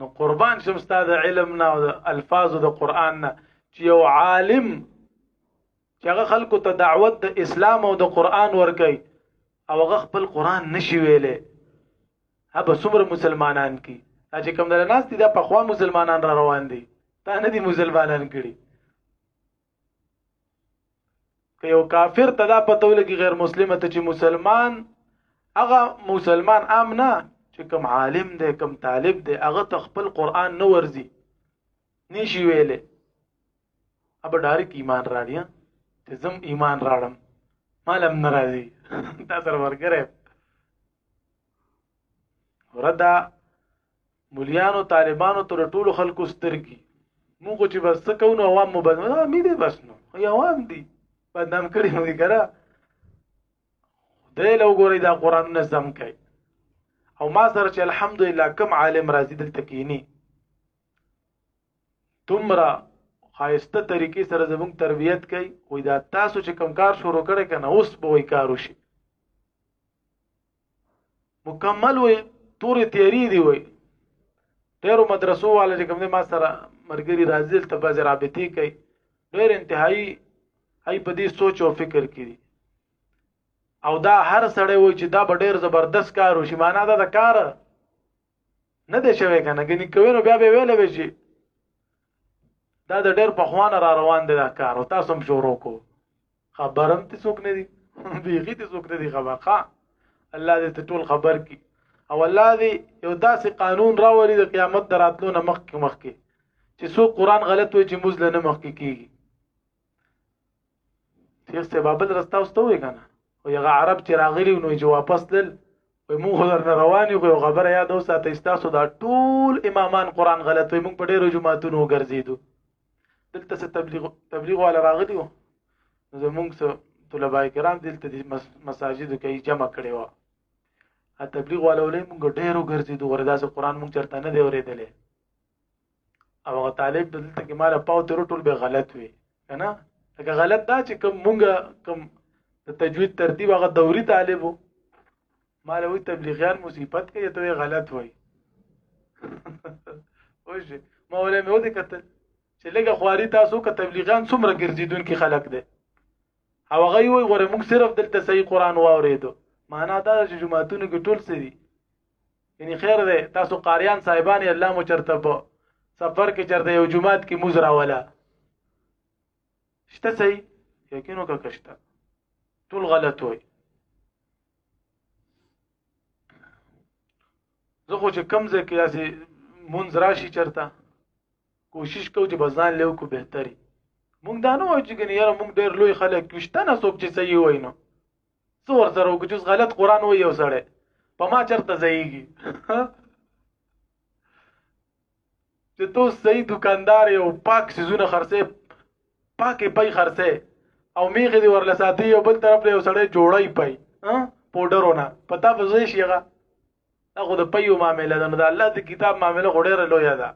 نو قربان شم ستاسو د علم نه او د الفاظو د قران نه چې یو عالم چې هغه خلکو ته دعوت د اسلام او د قران ورکي او هغه خپل قران نشي ویلې هغه څومره مسلمانان کی چې کوم دلناستي دا په خوا مسلمانان را روان دي تا نه دي مسلمانان کړي که یو کافر ته دا پته ولګي غیر مسلمه ته چې مسلمان هغه مسلمان عام نه چې کوم عالم دی کوم طالب دی هغه ته خپل قران نه ورزي نشي ویلې اب ډایرک ایمان راړي ته زم ایمان راړم مالم ناراضي دا سر ورګره وردا مليانو طالبانو تر ټولو خلکو سترګي موږ چې بس څه کوو نو عوام مو بدنام دا مې دې بس نو خو عوام دي بدنام کړي مو دي کنه دی له وګورئ دا قرآنونه زم کوي او ما سره چې الحمدلله کم عالم راځي دلته کینی تمره خایسته طریقې سره زموږ تربیت کوي وای دا تاسو چې کم کار شروع کړی کنه اوس به وای کار وشي مکمل وي تورې تیری دی وي ډیرو مدرسو والو چې کوم ما سره مرګري راځي ته باز رابطې کوي ډیر انتهایی هی په دې سوچ او فکر کړي او دا هر سړی وای چې دا به ډیر زبردست کار وشي معنا دا د کار نه دی شوی کنه ګنې کوي نو بیا به ویلې وشي دا د ډېر پخوانه را روان دی دا کار او تاسو هم شروع کو خبرم ته څوک نه دی بیخي ته څوک نه دی خبر ښا الله دې ته ټول خبر کی او الله دې یو داسې قانون راوړي د قیامت دراتلو نه مخکې مخکې چې څوک قران غلط وایي چې مزله نه مخکې کیږي تیز ته بابل رستا واستو وی کنه او یغه عرب چې راغلی نو جو واپس تل وي موږ در روان یو خبره یاد اوسه ته تاسو دا ټول امامان قران غلط وي موږ په ډیرو جمعهتونو ګرځیدو دلته څه تبلیغ تبلیغ ولا راغلی وو زموږ څه طلبه کرام دلته د مساجد کې جمع کړي وو ا تبلیغ ولا ولې موږ ډیرو ګرځیدو وردا څه قران موږ چرته نه دی اورېدلې او هغه طالب دلته کې مال پاو تر ټول به غلط وي کنه هغه غلط دا چې کوم مونږه کوم د تجوید ترتیب هغه دوري طالب وو مال وی تبلیغیان مصیبت کوي ته غلط وای اوش مولا مې ودی کتل چې لګه خواري تاسو که تبلیغیان څومره ګرځیدونکي خلک دي او هغه وی غره موږ صرف دلته صحیح قران واورېدو معنا دا چې جمعهتونو کې ټول سړي یعنی خیر ده تاسو قاریان صاحبان الله مو چرته په سفر کې چرته یو جمعات کې موز راولا شته صحیح یقینو کا کشته ټول غلط وای زه خو چې کم ځای کې داسې مونځ راشي چرته کوشش کو چې بزان لیو کو بهتري مونږ دا نه وایو چې ګنې یاره مونږ ډېر لوی خلک یو شته نه څوک چې صحیح وای نو څه ورسره وکړو چې غلط قران و یو سړی په ما چرته ځایږي چې تو صحیح دکاندار یو پاک سيزونه خرڅه پاکې پي خرڅه او میغه دی ورل ساتي یو بل طرف له سړی جوړای پي پودرونه پتا به زوی شيغه هغه د پیو معاملې ده نو د الله د کتاب معاملې غوډه لوی ده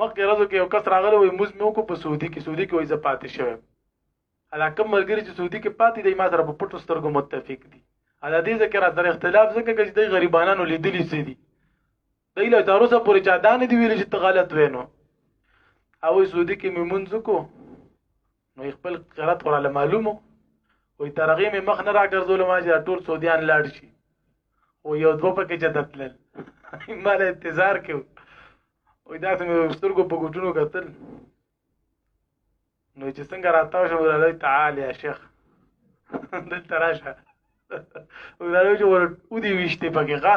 مخکې راځو کې یو کس راغلی وي موږ مې وکړو په سعودي کې سعودي کې وایي زه پاتې شوم ادا کوم ملګری چې سعودي کې پاتې دی ما سره په پټو سترګو متفق دي ادا دې ذکر سره اختلاف ځکه چې د غریبانو لیدلی سي دي دی له تر اوسه پورې چا دا نه دی ویل چې ته غلط وینو او سعودي کې مې مونږ کو نو خپل قرات وراله معلومو وي ترغه مې مخ نه راګرځول ما چې ټول سعودیان لاړ شي او یو دوه پکې چې دتلل مال انتظار کې وي دا سم سترګو په ګټونو کتل نو چې څنګه راتاو شو ولاله تعالی یا شیخ دلته راشه ولاله چې ور او دی وشته پکې غا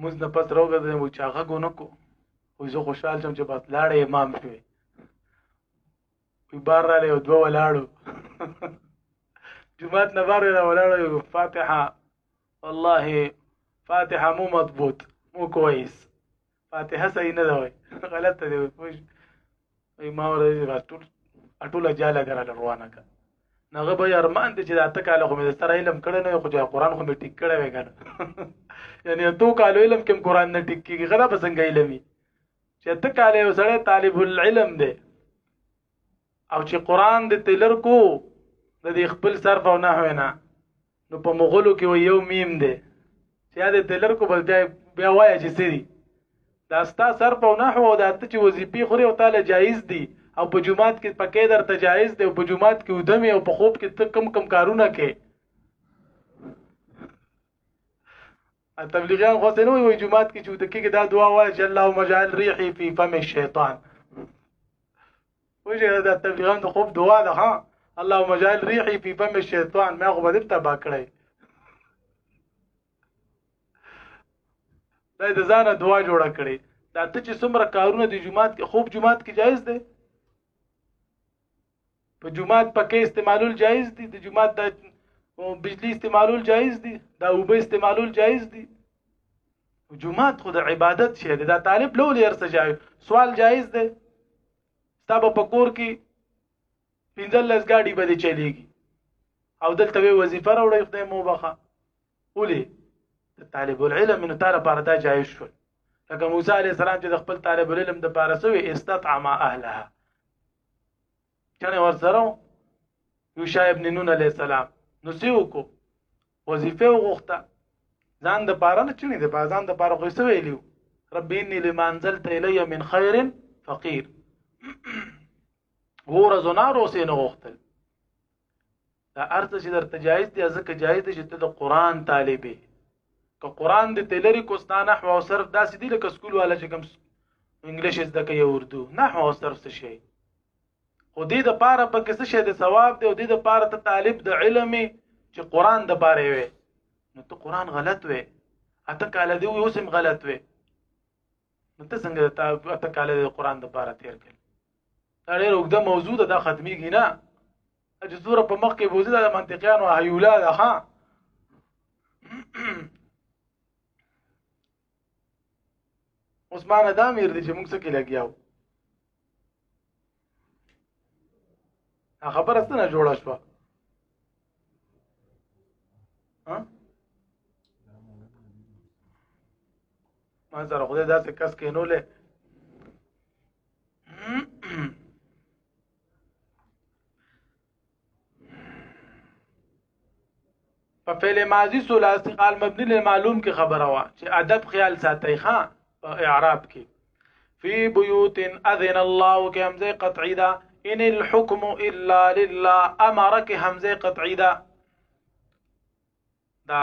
موږ نه پس راوګه د مو چاغه کو نه کو خو زه خوشحال شم چې بس لاړې امام شوې وی بار را له دوه ولاړو جمعات نه بار را ولاړو فاتحه والله فاتحه مو مضبوط مو كويس فاتحه صحیح نه ده وای غلطه دی وای پوه شو ما ورته بس ټول ټوله جاله ګراله روانه کړه نو هغه به یې ارمان دی چې د اته کاله خو مې د سره علم کړی نه وی خو چې قرآن خو مې ټیک کړی وی که نه یعنې اتو کالو علم کې هم قرآن نه ټیک کېږي ښه دا به څنګه علم وي چې اته کاله یو سړی طالب العلم دی او چې قرآن د تلر کو د دې خپل صرف او نحو نه نو په مغولو کې و یو میم دی چې یاد تلر کو بل بیا بیا وای چې سری دا ستا سر په نحو او دا ته چې وظیفي خوري او تعالی جایز دي او په جمعات کې پکې در ته جایز دي او په جمعات کې ودمي او په خوب کې ته کم کم کارونه کې تبلیغیان خو ته نه وي جمعات کې چې د کې دا دعا وای چې اللهم اجعل ريحي في فم الشيطان وجه دا تبلیغان د خوب دعا ده ها اللهم جعل ريحي في فم الشيطان ما خو بدل تبا کړی دا د ځانه دعا جوړه کړي دا ته چې څومره کارونه د جمعات کې خوب جمعات کې جایز دی په جمعات پکې استعمالول جایز دي د جمعات د بجلی استعمالول جایز دي دا اوبه استعمالول جایز دي جمعات خو د عبادت شی دی دا طالب لولې ارسه جایز سوال جایز دی ستا به په کور کې پنځل لس ګاډي به دې چلیږي او دلته وی وظیفه راوړی خدای مو بخا ولې طالب العلم نو تعالی پر دا جایز شو لکه موسی علی السلام چې د خپل طالب العلم د پاره سوې استطعم اهلها کنه ورسره یوشع ابن نون علی السلام نو سیو کو وظیفه وغوښته ځان د پاره نه چني د پاره ځان د پاره خو سوي لیو رب اني لما انزلت الي من خير فقير غور زنار اوسې نه غوښتل دا ارز چې درته جایز دی ځکه جایز دی چې ته د قران طالبې که قران دې تلری کوستانه او صرف داسې دی لکه سکول والا چې کوم انګلیش زده کوي اردو نحو او صرف څه شي خو دې د پاره په کې څه شی د ثواب دی او دې د پاره ته طالب د علم چې قران د پاره وي نو ته قران غلط وي اته کال دی اوس هم غلط وي نو ته څنګه ته اته کال د قران د پاره تیر کړ دا ډېر وګړه موضوع ده دا ختميږي نه چې زوره په مخ کې بوزي دا منطقيان او هيولا ده ها اوس معنا دا میر دي چې موږ څه کې لګیاو خبره ستنه جوړه شوه ها ما سره خدای داسې کس کې نو له په فعل ماضی ثلاثی قال مبني للمعلوم کې خبره وا چې ادب خیال ساتي ها په اعراب کې فی بیوت اذن الله کې همزه قطعی ده ان الحكم الا لله امرك همزه قطعی ده دا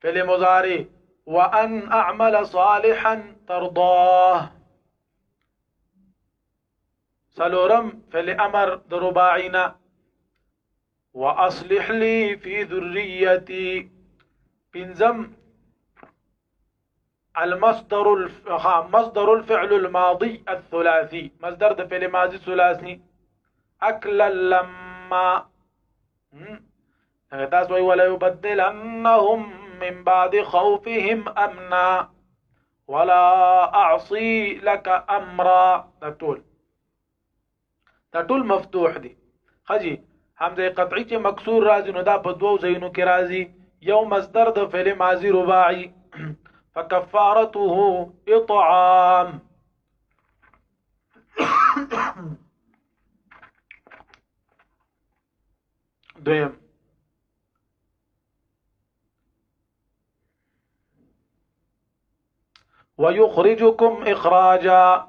فعل مضارع وأن أعمل صالحا ترضاه سلورم فعل أمر ده رباعينا وأصلح لي في ذريتي بنزم المصدر الف... مصدر الفعل الماضي الثلاثي مصدر ده فعل ماضي ثلاثي اكل لما تاسو وی ولا يبدلنهم من بعد خوفهم امنا ولا اعصي لك امرا تطول دا ټول مفتوح دي خجی حمزه قطعی چې مکسور راځي نو دا په دوو ځایونو کې راځي یو مصدر د فعل ماضی رباعی فکفارته اطعام دویم ويخرجكم اخراجا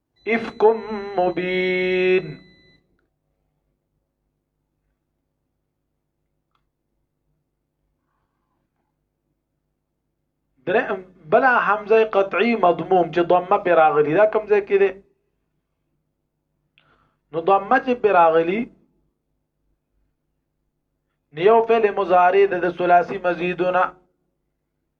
افک مبین بلا حمزه قطعی مضموم چې ضمه پر راغلی دا کوم ځای کې دی نو ضمه چې پر راغلی نیو فعل مضارع د ثلاثي مزیدونه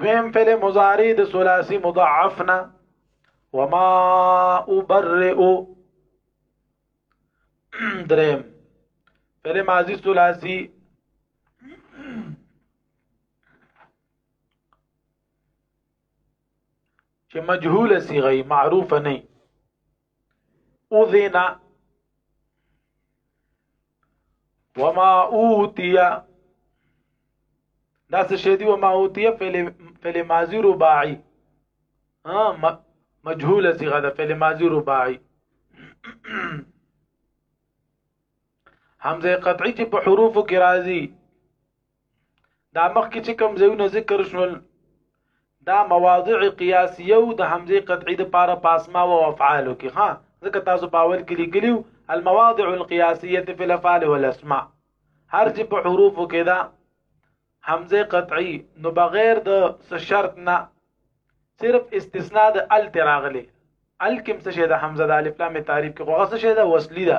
دویم فعل مضارع د ثلاثي مضاعفنا وما ابرئ دریم فعل ماضی ثلاثي چې مجهوله صيغه معروفه نه اذن وما اوتي دا څه شی دی وما اوتي فعل فعل ماضي رباعي ها مجهوله صيغه ده فعل ماضي رباعي همزه قطعی چې په حروفو کې راځي دا مخکې چې کوم ځایونه ذکر شول دا مواضع قیاسیه او د حمزه قطعی د پاره پاسما او افعال کې ها ځکه تاسو په اول کې لیکلو المواضع القیاسیه فی الافعال والاسماء هر چې په حروف کې دا حمزه قطعی نو بغیر د شرط نه صرف استثناء د ال تراغلی ال کوم څه شه د حمزه د الف لام تعریف کې غوغه څه شه د وصلی ده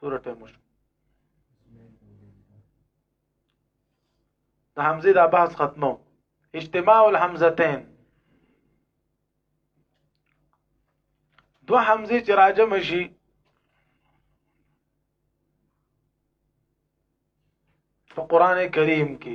سوره ټیم وشو د حمزه د بحث ختمو اجتماع الحمزتين دو حمزه چې راجم شي په قران کریم کې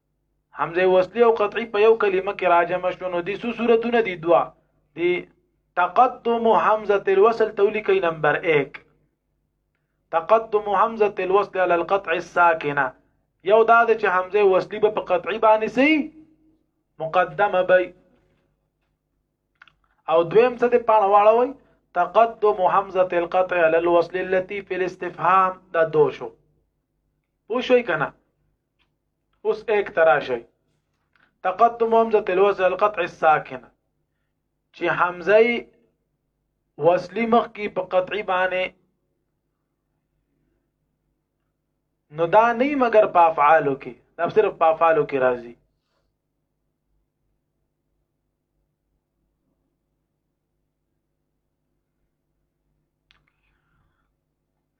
حمزه وصلی او قطعی په یو کلمه کې راجم شونه دي سو صورتونه دي دوا دي تقدم حمزه الوصل تولی کوي نمبر 1 تقدم حمزه الوصل على القطع الساكنه یو دا چې حمزه وصلی به په قطعی باندې سي مقدمه به او دویم څه د پاڼه واړوي تقدم حمزه القطع على الوصل التي في الاستفهام دا دو شو پوه شوي کنه اوس ایک تراشی تقدم همزه الوصل القطع الساکنه چې حمزه وصلی مخ کی په قطعی باندې نو دا نه مگر په افعالو کې دا صرف په افعالو کې راځي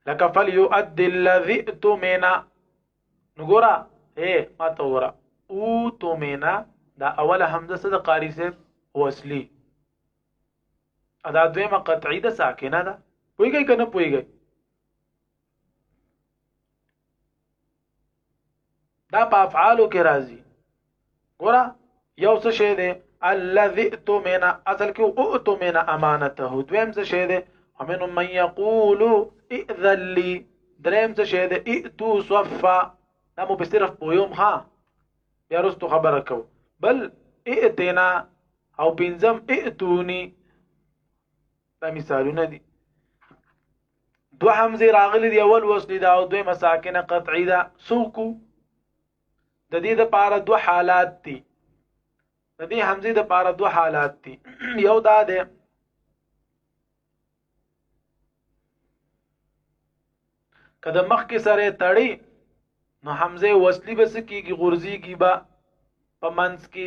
لکه فلیؤدي الذی اتمنا نګورا هي ما ته ورا او تمنا دا اوله حمزه څه د قاری صاحب وصلی ادا دویمه قطعی ده ساکنه ده پویږي کنه پویږي دا په افعالو کې راځي ګوره یو څه شی دی الذي اتمنا اصل کې اتمنا امانته دویم څه شی دی ومن من يقول اذن لي دریم څه شی دی اتو صفا دا مو به صرف په یوم ها بیا رستو خبره کو بل ائتنا او پنځم ائتونی دا مثالونه دي دو حمزه راغلي دی اول وصل دا او دوی مساکن قطعی دا سوکو د دې د پاره دو حالات دي د دې حمزه د پاره دو حالات دي یو دا ده کله مخ کې سره تړي نو حمزه وصلی بس کیږي غورځيږي با په منځ کې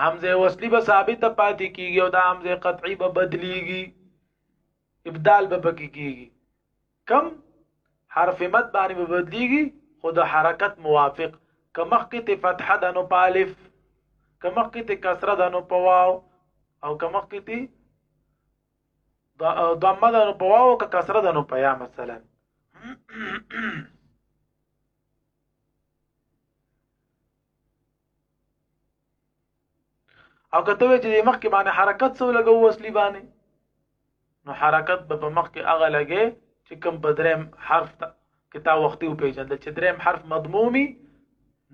حمزه وصلی به ثابت پاتې کیږي او دا حمزه قطعی به بدلیږي ابدال به پکې کیږي کم حرف مد باندې به بدلیږي خو د حرکت موافق کمخ کې ته فتحه د نو پالف کمخ کې ته کسره د نو پواو او کمخ کې ته ضمه د نو پواو او کسره د نو پیا مثلا او کته وی چې مخ کې باندې حرکت سو لګو وسلی باندې نو حرکت به په مخ کې اغه لګي چې کم په دریم حرف ته کتا وختي او پیجند چې دریم حرف مضمومي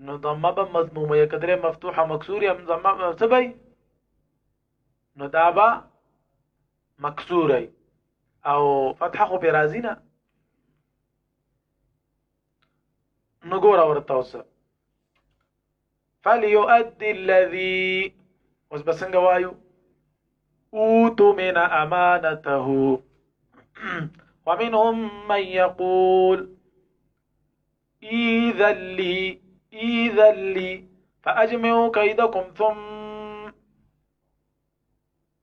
نو ضمه به مضمومه یا کدره مفتوحه مکسوره هم ضمه سبي نو دا به مکسوره او فتحه خو به راځي نه نو ګوره ورته اوسه فليؤدي الذي اوس به څنګه وایو اوتو من امانته ومنهم من يقول إذا لي إذا لي فأجمعوا كيدكم ثم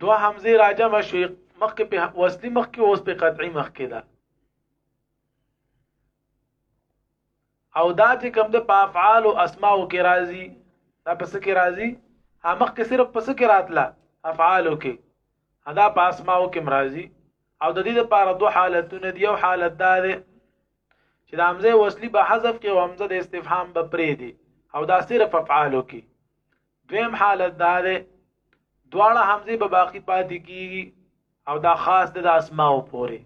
دو حمزه راجم شوي مخکې په وصلي مخکې اوس په قطعي مخکې ده او دا چې کوم د په افعال او اسماء کې راځي دا پس کې راځي همخ کې صرف پس کې راتله افعال کې ادا په اسماء کې مرাজি او د دې لپاره دوه حالتونه دی یو حالت دا دی چې د حمزه وصلی به حذف کې او حمزه د استفهام به پرې دی او دا صرف افعال کې دویم حالت دا دی دواړه حمزه به باقی پاتې کیږي او دا خاص د اسماء پورې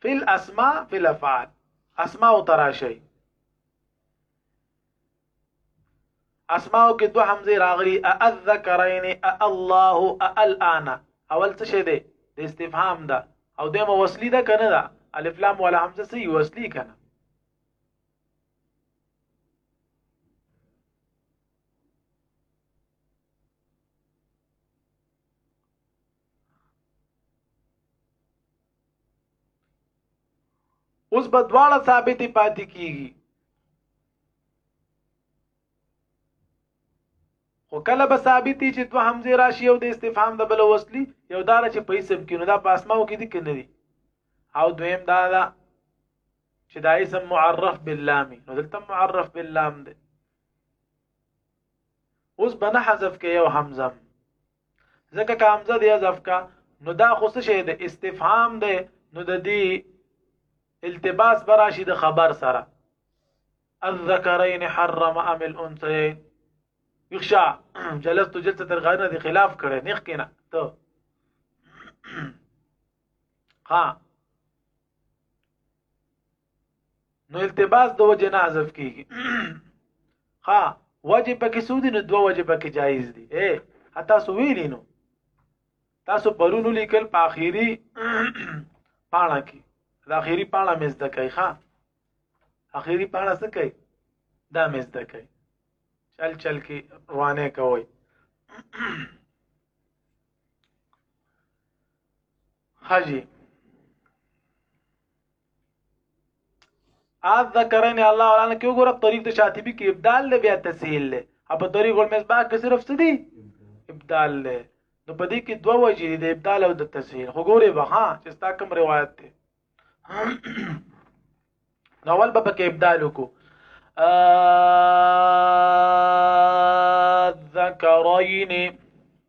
فی الاسماء فی الافعال اسماء تراشی اسماو کې دوه حمزه راغلي اذکرین الله الان اول څه شه دی د استفهام ده او دمه وصلی ده کنه ده الف لام ولا حمزه سي وصلی کنه اوس به دواړه ثابتې پاتې کیږي خو کله به ثابت چې دوه همزه راشي او د استفهام د بل وصلی یو دار چې په اسم کې نو دا په اسماو کې دي کنه دي او دویم دا دا چې دا اسم معرف باللام نو دلته معرف باللام دی اوس بنه حذف کې یو همزه ځکه که همزه دی حذف کا نو دا خو څه شی د استفهام دی نو د دې التباس براشي د خبر سره الذکرین حرم ام الانثیین یخشا جلست جلسه تر غارنه دی خلاف کړي نخ کینه ته ها نو التباس د وجه نه حذف کیږي ها وجه پکې سودی نو دوه وجه پکې جایز دي اے حتا سو ویلی نو تاسو پرونو لیکل په اخیری پاڼه کې د اخیری پاڼه مې زده کوي ها اخیری پاڼه څه کوي دا مې زده کوي چل چل کې روانه کوي حاجی از ذکرین الله ولانه کې وګوره طریق د شاطبی کې ابدال له بیا تسهیل له اب طریق المصباح کې صرف څه دی ابدال له نو په دې کې دوه وجې دي د ابدال او د تسهیل خو ګوره به ها چې ستا کوم روایت دی نو اول به پکې ابدال وکړو الذكرين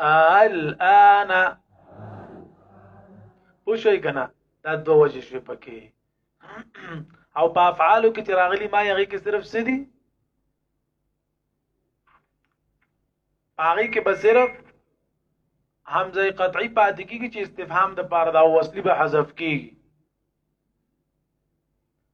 الان پوښی کنه دا دوه وجه شوی پکې او په افعالو کې چې راغلي ما یې کې صرف څه دي هغه کې به صرف حمزه قطعی پاتې کیږي چې استفهام د پاره دا وصلی به حذف کیږي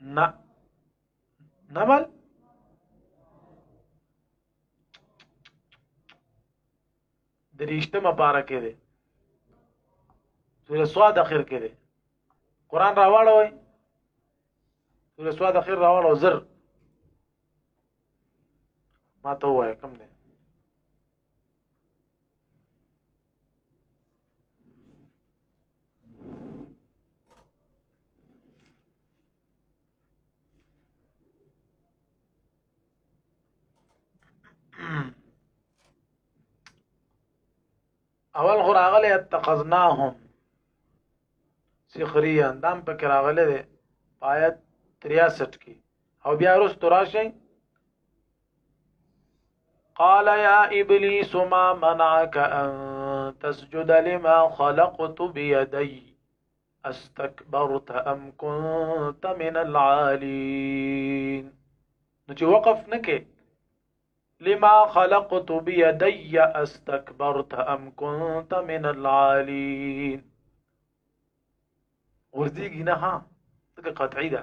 نه نمل دریشتمه پارا کې ده سورې سواد اخر کې ده قران راوړوي سورې سواد اخر راوړو زر ما ته وای کم ده اول خو راغلی اتخذناهم سخریا دام پکې راغلی دی آیت 63 کې او بیا وروسته راشي قال يا ابليس ما منعك ان تسجد لما خلقت بيدي استكبرت ام كنت من العالين نو چې وقف نکې لما خلقت بيدي استكبرت ام كنت من العالين وزدیږي نه ها څنګه قطعی ده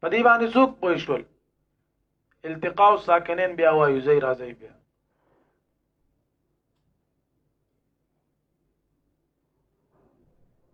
په دې باندې څوک پوه شول التقاء ساکنین بیا وایو زی راځي بیا